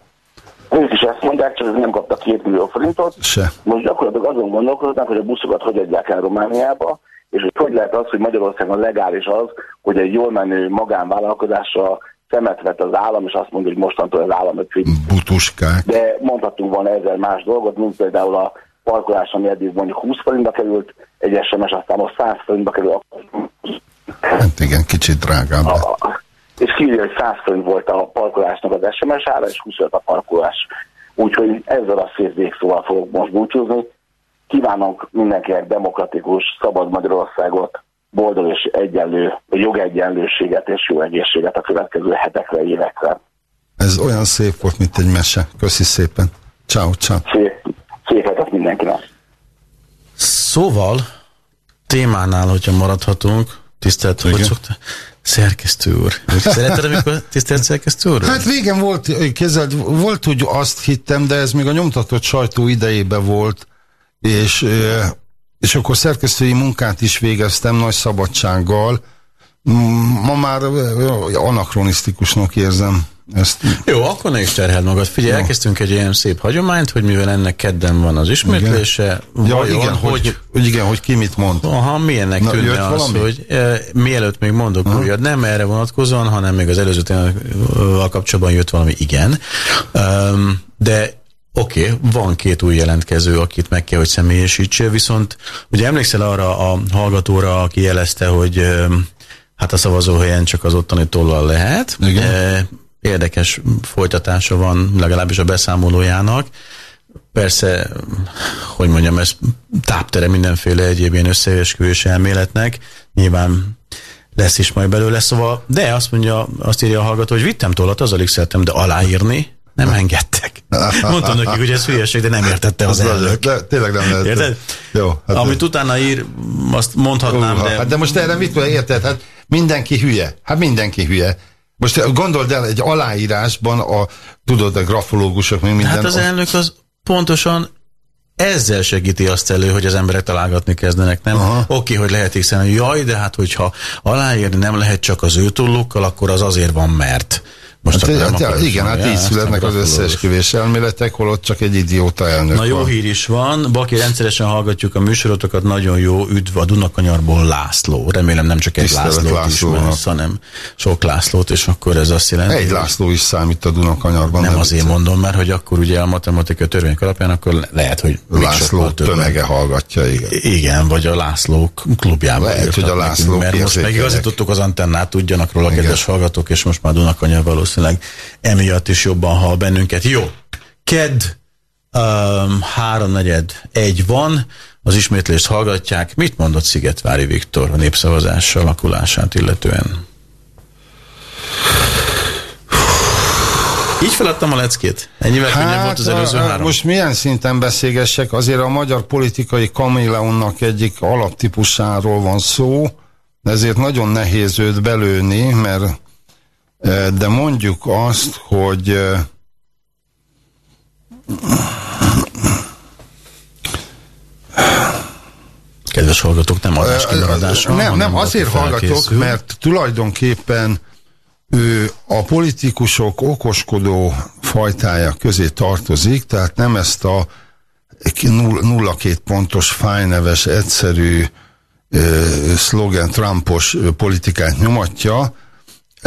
Speaker 7: Ők is ezt mondják, csak nem kaptak két millió forintot.
Speaker 1: Se.
Speaker 7: Most gyakorlatilag azon gondolkodnak, hogy a buszokat hogy adják el Romániába, és hogy hogy lehet az, hogy Magyarországon legális az, hogy egy jól menő magánvállalkozásra szemet vett az állam, és azt mondja, hogy mostantól az állam egy
Speaker 1: Butuskák.
Speaker 7: De mondhatunk volna ezer más dolgot, mint például a parkolás, ami eddig mondjuk 20 forintba került, egy SMS aztán most 100 forintba kerül.
Speaker 1: Hát igen, kicsit drágább. A,
Speaker 7: és kívül, hogy 100 forint volt a parkolásnak az SMS ára, és 25 a parkolás. Úgyhogy ezzel a szép végszóval fogok most búcsúzni. Kívánok mindenkinek demokratikus, szabad Magyarországot, boldog és egyenlő, jogegyenlőséget és jó egészséget a következő hetekre, évekre.
Speaker 1: Ez olyan szép volt, mint egy mese. Köszi szépen. Ciao, ciao.
Speaker 7: Szép, szép hetet mindenkinek.
Speaker 2: Szóval, témánál, hogyha maradhatunk, tisztelt, hogy szokta, Szerkesztő úr. Szereted, amikor tisztelt szerkesztő úr?
Speaker 1: Hát régen volt, kezeld, volt, hogy azt hittem, de ez még a nyomtatott sajtó idejében volt, és, és akkor szerkesztői munkát is végeztem nagy szabadsággal. Ma már anakronisztikusnak érzem. Ezt...
Speaker 2: Jó, akkor ne is terheld magad. Figyelj, no. elkezdtünk egy ilyen szép hagyományt, hogy mivel ennek kedden van az ismétlése,
Speaker 1: igen. Ja, igen, hogy, hogy, igen, hogy ki mit mond.
Speaker 2: Aha, milyennek Na, tűnne az, valami? hogy e, mielőtt még mondok uh -huh. újat, nem erre vonatkozóan, hanem még az előző témával kapcsolatban jött valami igen. Um, de Oké, okay, van két új jelentkező, akit meg kell, hogy személyesítse, viszont ugye emlékszel arra a hallgatóra, aki jelezte, hogy hát a szavazóhelyen csak az ottani tollal lehet. Igen. E, érdekes folytatása van, legalábbis a beszámolójának. Persze, hogy mondjam, ez táptere mindenféle egyéb ilyen összeesküvés elméletnek. Nyilván lesz is majd belőle, szóval, de azt mondja, azt írja a hallgató, hogy vittem tollat, azzal szerettem, de aláírni nem engedtek. Mondtam neki, hogy ez hülyeség, de nem értette az, az elnök.
Speaker 1: De, tényleg nem lehet.
Speaker 2: Érted? Jó. Hát Amit utána ír, azt mondhatnám, uh, de...
Speaker 1: Hát de most erre mit érted? Hát mindenki hülye. Hát mindenki hülye. Most gondold el, egy aláírásban a, tudod, a grafológusok, még minden...
Speaker 2: Hát az elnök az pontosan ezzel segíti azt elő, hogy az emberek találgatni kezdenek, nem? Oké, okay, hogy lehet hiszen, jaj, de hát hogyha aláírni nem lehet csak az ő tullukkal, akkor az azért van, mert.
Speaker 1: Most hát, hát, ja, igen, hát így születnek az összeesküvés elméletek, holott csak egy idióta elnök
Speaker 2: Na jó van. hír is van, Baki, rendszeresen hallgatjuk a műsorotokat, nagyon jó, üdv a Dunakanyarból László. Remélem nem csak egy Tisztelet Lászlót László ismersz, hanem sok Lászlót, és akkor ez azt jelenti...
Speaker 1: Egy László is számít a Dunakanyarban.
Speaker 2: Nem, nem azért vicce. mondom, mert hogy akkor ugye a matematika törvények alapján, akkor lehet, hogy
Speaker 1: László tömege hallgatja, igen.
Speaker 2: Igen, vagy a László klubjában.
Speaker 1: Lehet, hogy a László
Speaker 2: Mert most megigazítottuk az antennát, tudjanak róla, kedves hallgatók, és most már Dunakanyar valószínűleg valószínűleg emiatt is jobban hall bennünket. Jó, KED um, háromnegyed egy van, az ismétlést hallgatják. Mit mondott Szigetvári Viktor a népszavazás alakulását illetően? Így feladtam a leckét. Ennyivel hát, könnyebb volt az előző három.
Speaker 1: Most milyen szinten beszélgessek? Azért a magyar politikai kameleonnak egyik alaptípusáról van szó, ezért nagyon nehéz őt belőni, mert de mondjuk azt, hogy
Speaker 2: Kedves hallgatók, nem adás kimaradásra.
Speaker 1: Nem, nem, azért hallgatok, mert tulajdonképpen ő a politikusok okoskodó fajtája közé tartozik, tehát nem ezt a nulla két pontos, fájneves, egyszerű szlogen Trumpos politikát nyomatja,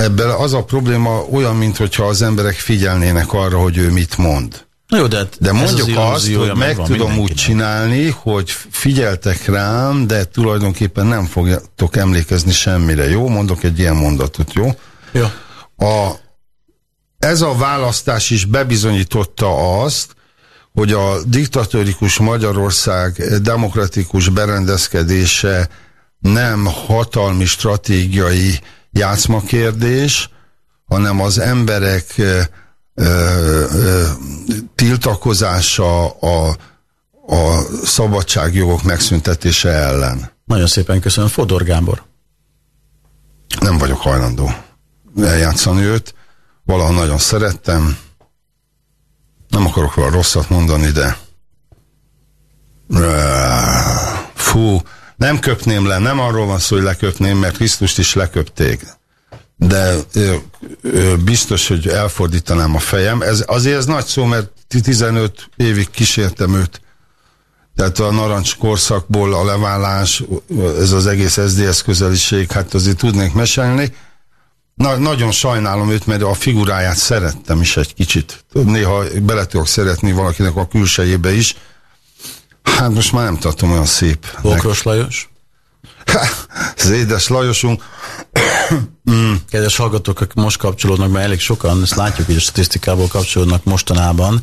Speaker 1: Ebben az a probléma olyan, mintha az emberek figyelnének arra, hogy ő mit mond.
Speaker 2: Jó, de, hát
Speaker 1: de mondjuk az azt, hogy meg tudom úgy csinálni, hogy figyeltek rám, de tulajdonképpen nem fogtok emlékezni semmire. Jó? Mondok egy ilyen mondatot, jó?
Speaker 2: Jó.
Speaker 1: A, ez a választás is bebizonyította azt, hogy a diktatórikus Magyarország demokratikus berendezkedése nem hatalmi stratégiai játszmakérdés, hanem az emberek ö, ö, tiltakozása a, a szabadságjogok megszüntetése ellen.
Speaker 2: Nagyon szépen köszönöm. Fodor Gábor.
Speaker 1: Nem vagyok hajlandó eljátszani őt. Valaha nagyon szerettem. Nem akarok róla rosszat mondani, de fú, nem köpném le, nem arról van szó, hogy leköpném, mert Krisztust is leköpték. De ö, ö, biztos, hogy elfordítanám a fejem. Ez, azért ez nagy szó, mert 15 évig kísértem őt. Tehát a narancs korszakból a leválás, ez az egész SDS közeliség, hát azért tudnék mesélni. Na, nagyon sajnálom őt, mert a figuráját szerettem is egy kicsit. Néha bele tudok szeretni valakinek a külsejébe is, Hát most már nem tartom olyan szép.
Speaker 2: Bokros Lajos?
Speaker 1: Az édes Lajosunk.
Speaker 2: mm. Kedves hallgatók, akik most kapcsolódnak, mert elég sokan, ezt látjuk, hogy a statisztikából kapcsolódnak mostanában.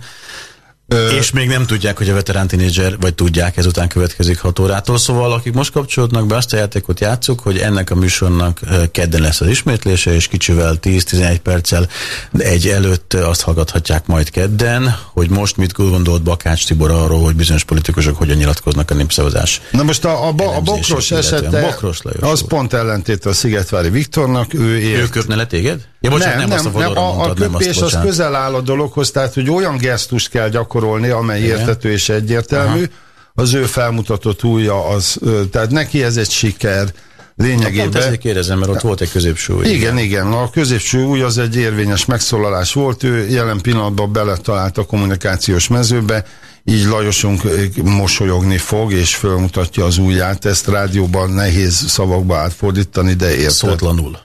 Speaker 2: Ö... És még nem tudják, hogy a veterán tínédzser, vagy tudják, ezután következik 6 órától. Szóval, akik most kapcsolódnak be, azt a játékot játszuk, hogy ennek a műsornak kedden lesz az ismétlése, és kicsivel 10-11 perccel egy előtt azt hallgathatják majd kedden, hogy most mit gondolt Bakács Tibor arról, hogy bizonyos politikusok hogyan nyilatkoznak a népszavazás.
Speaker 1: Na most a, a, a Bokros esete, Bokros az pont ellentét a Szigetvárdi Viktornak, ő ért. Ő
Speaker 2: köpne le téged?
Speaker 1: Ja, bocsánat, nem, nem, nem, nem, a, mondtad, a köpés nem azt, az közel áll a dologhoz, tehát hogy olyan gesztust kell gyakorolni, amely Igen. értető és egyértelmű, Aha. az ő felmutatott újja, az, tehát neki ez egy siker, lényegében. Pont
Speaker 2: ezért kérdezem, mert ott volt egy középső új.
Speaker 1: Igen, igen, a középső új az egy érvényes megszólalás volt, ő jelen pillanatban beletalált a kommunikációs mezőbe, így Lajosunk mosolyogni fog, és fölmutatja az újját, ezt rádióban nehéz szavakba átfordítani, de érted.
Speaker 2: Szótlanul.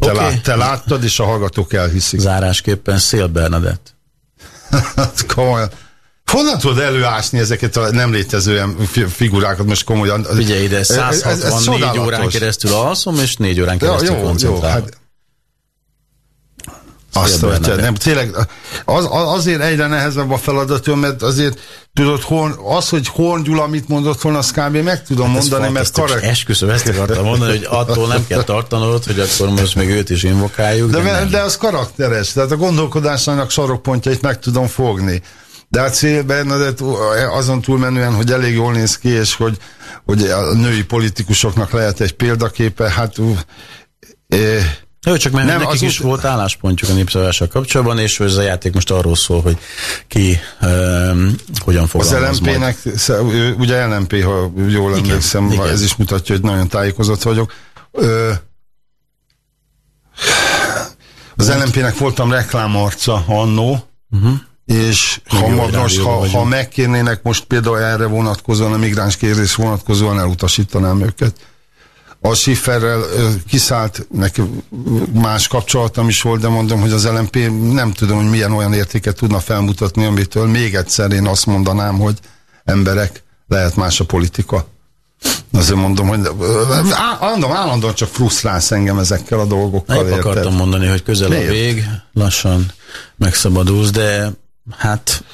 Speaker 1: Te, okay. lát, te láttad, és a hallgatók elhiszik.
Speaker 2: Zárásképpen Szél Bernadett.
Speaker 1: Komolyan. Honnan tudod előásni ezeket a nem létező figurákat most komolyan?
Speaker 2: Figyelj ide, 164 ez, ez órán keresztül alszom, és 4 órán keresztül jó, koncentrálok. Jó, hát
Speaker 1: azt, hogy te, nem, tényleg, az, azért egyre nehezebb a feladatom, mert azért tudod, horn, az, hogy Horn Gyula mit mondott volna, azt kb. meg tudom hát mondani, mert
Speaker 2: karak... Esküszöm, ezt akartam mondani, hogy attól nem kell tartanod, hogy akkor most még őt is invokáljuk.
Speaker 1: De, de, de az karakteres, tehát a gondolkodásának sarokpontjait meg tudom fogni. De hát Szél Bernadett azon túlmenően, hogy elég jól néz ki, és hogy, hogy a női politikusoknak lehet egy példaképe, hát...
Speaker 2: Eh, jó, csak mert nem, nekik is volt álláspontjuk a népszavazással kapcsolatban, és ez a játék most arról szól, hogy ki um, hogyan fogalmaz
Speaker 1: Az LMP-nek, ugye LMP, ha jól emlékszem, igen, ez is mutatja, hogy nagyon tájékozott vagyok. Ö, az LMP-nek voltam reklámarca annó, uh-huh. és ha, most, ha, ha megkérnének most például erre vonatkozóan, a migráns kérdés vonatkozóan elutasítanám őket a Schifferrel kiszállt, neki más kapcsolatom is volt, de mondom, hogy az LMP nem tudom, hogy milyen olyan értéket tudna felmutatni, amitől még egyszer én azt mondanám, hogy emberek, lehet más a politika. Azért mondom, hogy állandóan, állandóan csak frusztrálsz engem ezekkel a dolgokkal.
Speaker 2: Nem akartam mondani, hogy közel Miért? a vég, lassan megszabadulsz, de Hát...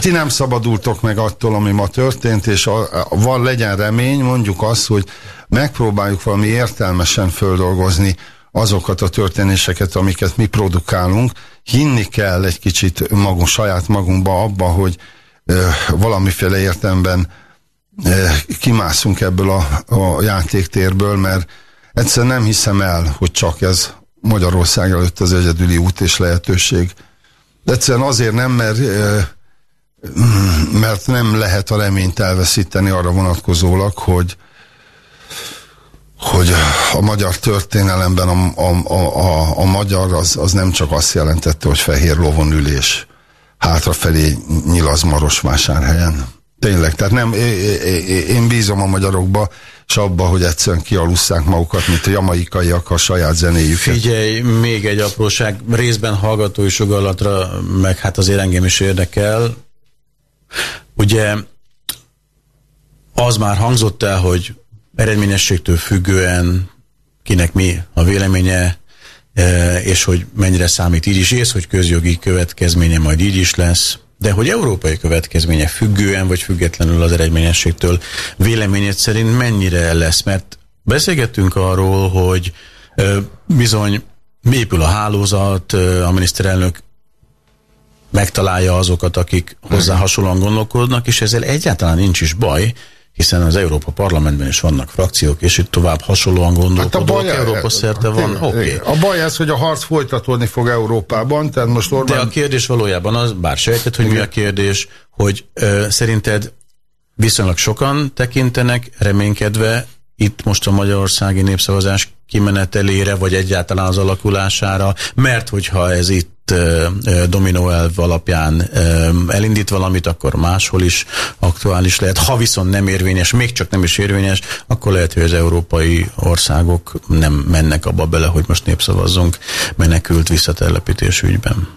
Speaker 1: Ti nem szabadultok meg attól, ami ma történt, és a, a, van legyen remény, mondjuk azt, hogy megpróbáljuk valami értelmesen földolgozni azokat a történéseket, amiket mi produkálunk. Hinni kell egy kicsit magunk, saját magunkba abba, hogy ö, valamiféle értemben ö, kimászunk ebből a, a játéktérből, mert egyszer nem hiszem el, hogy csak ez Magyarország előtt az egyedüli út és lehetőség. De egyszerűen azért nem, mert, mert nem lehet a reményt elveszíteni arra vonatkozólag, hogy hogy a magyar történelemben a, a, a, a magyar az, az nem csak azt jelentette, hogy fehér lovon ülés hátrafelé nyilaz Marosvásárhelyen. Tényleg, tehát nem, én bízom a magyarokba, és abba, hogy egyszerűen kialusszák magukat, mint a jamaikaiak a saját zenéjüket.
Speaker 2: Figyelj, még egy apróság, részben hallgatói sugallatra, meg hát azért engem is érdekel. Ugye az már hangzott el, hogy eredményességtől függően kinek mi a véleménye, e, és hogy mennyire számít így is, és hogy közjogi következménye majd így is lesz, de hogy európai következménye függően vagy függetlenül az eredményességtől véleményed szerint mennyire lesz, mert beszélgettünk arról, hogy bizony épül a hálózat, a miniszterelnök megtalálja azokat, akik hozzá hasonlóan gondolkodnak, és ezzel egyáltalán nincs is baj, hiszen az Európa Parlamentben is vannak frakciók, és itt tovább hasonlóan gondolkodók. Hát Európa szerte van, oké. Okay.
Speaker 1: A baj ez, hogy a harc folytatódni fog Európában, tehát most
Speaker 2: Orbán... De a kérdés valójában az, bár sejtett, hogy mi a kérdés, hogy ö, szerinted viszonylag sokan tekintenek, reménykedve itt most a magyarországi népszavazás kimenetelére, vagy egyáltalán az alakulására, mert hogyha ez itt dominó elv alapján elindít valamit, akkor máshol is aktuális lehet. Ha viszont nem érvényes, még csak nem is érvényes, akkor lehet, hogy az európai országok nem mennek abba bele, hogy most népszavazzunk menekült visszatelepítés ügyben.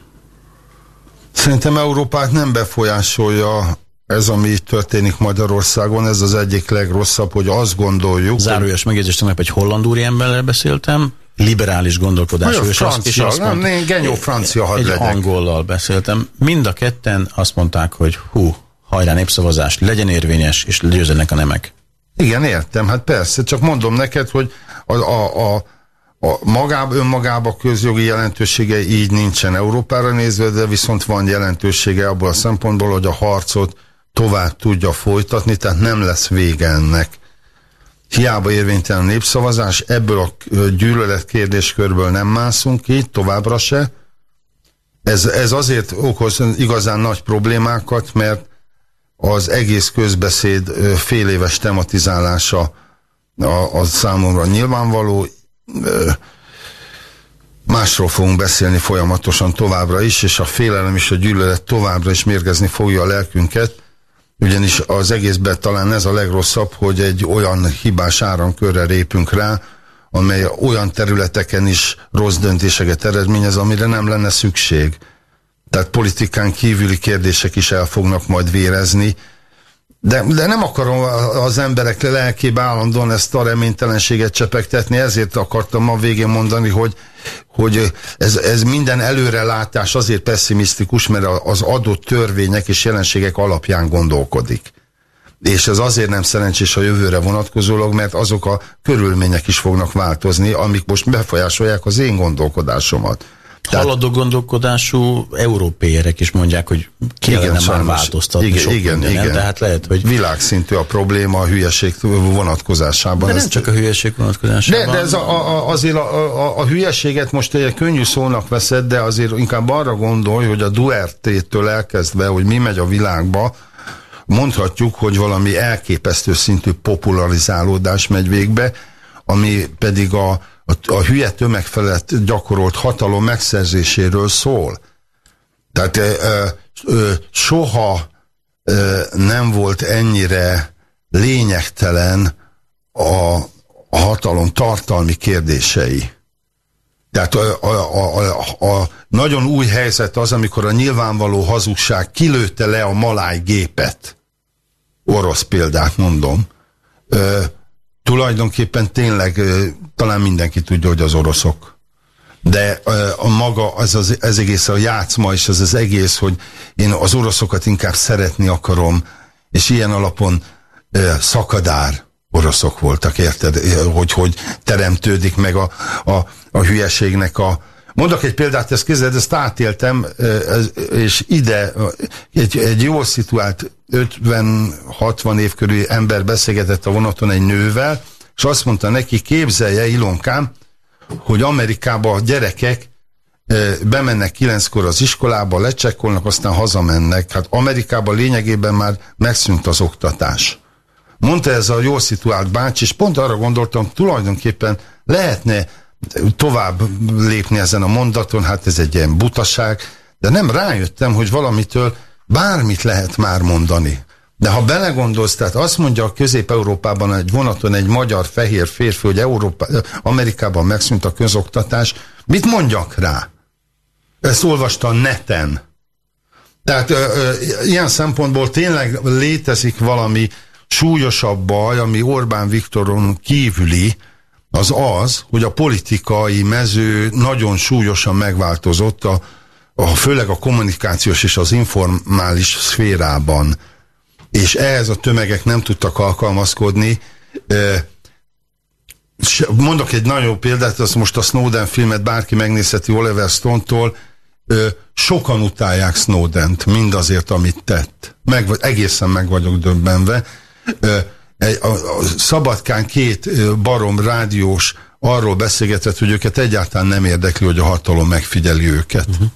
Speaker 1: Szerintem Európát nem befolyásolja ez, ami történik Magyarországon, ez az egyik legrosszabb, hogy azt gondoljuk...
Speaker 2: Zárójas megjegyzést, tegnap egy holland úriemberrel beszéltem, liberális gondolkodású.
Speaker 1: És francia, és azt nem, én genyó francia hadd
Speaker 2: Egy
Speaker 1: legyek.
Speaker 2: angollal beszéltem. Mind a ketten azt mondták, hogy hú, hajrá népszavazás, legyen érvényes, és győzenek a nemek.
Speaker 1: Igen, értem, hát persze, csak mondom neked, hogy a, a, a a magába, önmagába közjogi jelentősége így nincsen Európára nézve, de viszont van jelentősége abból a szempontból, hogy a harcot tovább tudja folytatni, tehát nem lesz vége ennek. Hiába érvénytelen népszavazás, ebből a gyűlölet kérdéskörből nem mászunk ki, továbbra se. Ez, ez azért okoz igazán nagy problémákat, mert az egész közbeszéd fél éves tematizálása a, a számomra nyilvánvaló. Másról fogunk beszélni folyamatosan továbbra is, és a félelem és a gyűlölet továbbra is mérgezni fogja a lelkünket, ugyanis az egészben talán ez a legrosszabb, hogy egy olyan hibás áramkörre répünk rá, amely olyan területeken is rossz döntéseket eredményez, amire nem lenne szükség. Tehát politikán kívüli kérdések is el fognak majd vérezni, de, de nem akarom az emberek lelkébe állandóan ezt a reménytelenséget csepegtetni, ezért akartam ma végén mondani, hogy, hogy ez, ez minden előrelátás azért pessimisztikus, mert az adott törvények és jelenségek alapján gondolkodik. És ez azért nem szerencsés a jövőre vonatkozólag, mert azok a körülmények is fognak változni, amik most befolyásolják az én gondolkodásomat.
Speaker 2: Tehát, Haladó gondolkodású európéerek is mondják, hogy kellene igen, már változtatni
Speaker 1: igen, sok igen, minden, igen.
Speaker 2: Tehát lehet, hogy...
Speaker 1: Világszintű a probléma a hülyeség vonatkozásában.
Speaker 2: De nem csak a hülyeség vonatkozásában.
Speaker 1: De, de ez a, a, azért a, a, a hülyeséget most egy könnyű szónak veszed, de azért inkább arra gondolj, hogy a Duertétől elkezdve, hogy mi megy a világba, mondhatjuk, hogy valami elképesztő szintű popularizálódás megy végbe, ami pedig a a, a hülye tömeg felett gyakorolt hatalom megszerzéséről szól. Tehát e, e, soha e, nem volt ennyire lényegtelen a, a hatalom tartalmi kérdései. Tehát a, a, a, a, a nagyon új helyzet az, amikor a nyilvánvaló hazugság kilőtte le a maláj gépet. Orosz példát mondom. Ö, tulajdonképpen tényleg talán mindenki tudja, hogy az oroszok. De a maga, az, az, ez egész a játszma, és az az egész, hogy én az oroszokat inkább szeretni akarom, és ilyen alapon szakadár oroszok voltak, érted? Hogy, hogy teremtődik meg a, a, a hülyeségnek a, Mondok egy példát, ezt kézzel, ezt átéltem, és ide egy, egy jól szituált 50-60 év körül ember beszélgetett a vonaton egy nővel, és azt mondta neki, képzelje Ilonkám, hogy Amerikában a gyerekek bemennek kilenckor az iskolába, lecsekkolnak, aztán hazamennek. Hát Amerikában lényegében már megszűnt az oktatás. mondta ez a jól szituált bácsi, és pont arra gondoltam, tulajdonképpen lehetne tovább lépni ezen a mondaton, hát ez egy ilyen butaság, de nem rájöttem, hogy valamitől bármit lehet már mondani. De ha belegondolsz, tehát azt mondja a Közép-Európában egy vonaton egy magyar fehér férfi, hogy Európa, Amerikában megszűnt a közoktatás, mit mondjak rá? Ezt olvasta a neten. Tehát ö, ö, ilyen szempontból tényleg létezik valami súlyosabb baj, ami Orbán Viktoron kívüli, az az, hogy a politikai mező nagyon súlyosan megváltozott, a, a, főleg a kommunikációs és az informális szférában, és ehhez a tömegek nem tudtak alkalmazkodni. Mondok egy nagyon példát, az most a Snowden filmet bárki megnézheti Oliver Stone-tól, sokan utálják Snowden-t, mindazért, amit tett. Meg, egészen meg vagyok döbbenve a, a Szabadkán két barom rádiós arról beszélgetett, hogy őket egyáltalán nem érdekli, hogy a hatalom megfigyeli őket. Uh -huh.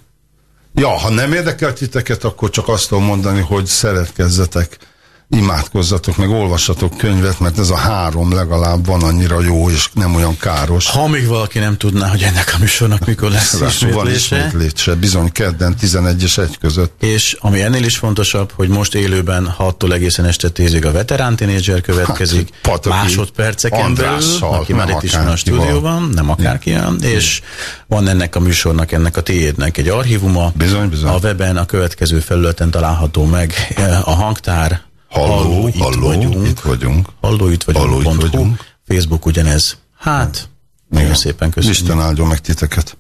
Speaker 1: Ja, ha nem érdekel titeket, akkor csak azt tudom mondani, hogy szeretkezzetek imádkozzatok, meg olvassatok könyvet, mert ez a három legalább van annyira jó, és nem olyan káros.
Speaker 2: Ha még valaki nem tudná, hogy ennek a műsornak mikor lesz ismétlése. Van ismétlése,
Speaker 1: bizony kedden 11 és 1 között.
Speaker 2: És ami ennél is fontosabb, hogy most élőben 6-tól egészen este 10 a veterán tínédzser következik, hát, pataki, másodperceken belül, aki már itt is van a stúdióban, nem akárki, ja. és van ennek a műsornak, ennek a tiédnek egy archívuma.
Speaker 1: Bizony, bizony.
Speaker 2: A weben a következő felületen található meg a hangtár,
Speaker 1: Halló, halló, itt halló, vagyunk. Itt vagyunk.
Speaker 2: Halló, itt vagyunk. Halló, itt vagyunk. Facebook ugyanez. Hát, nagyon szépen köszönjük.
Speaker 1: Isten áldjon meg titeket.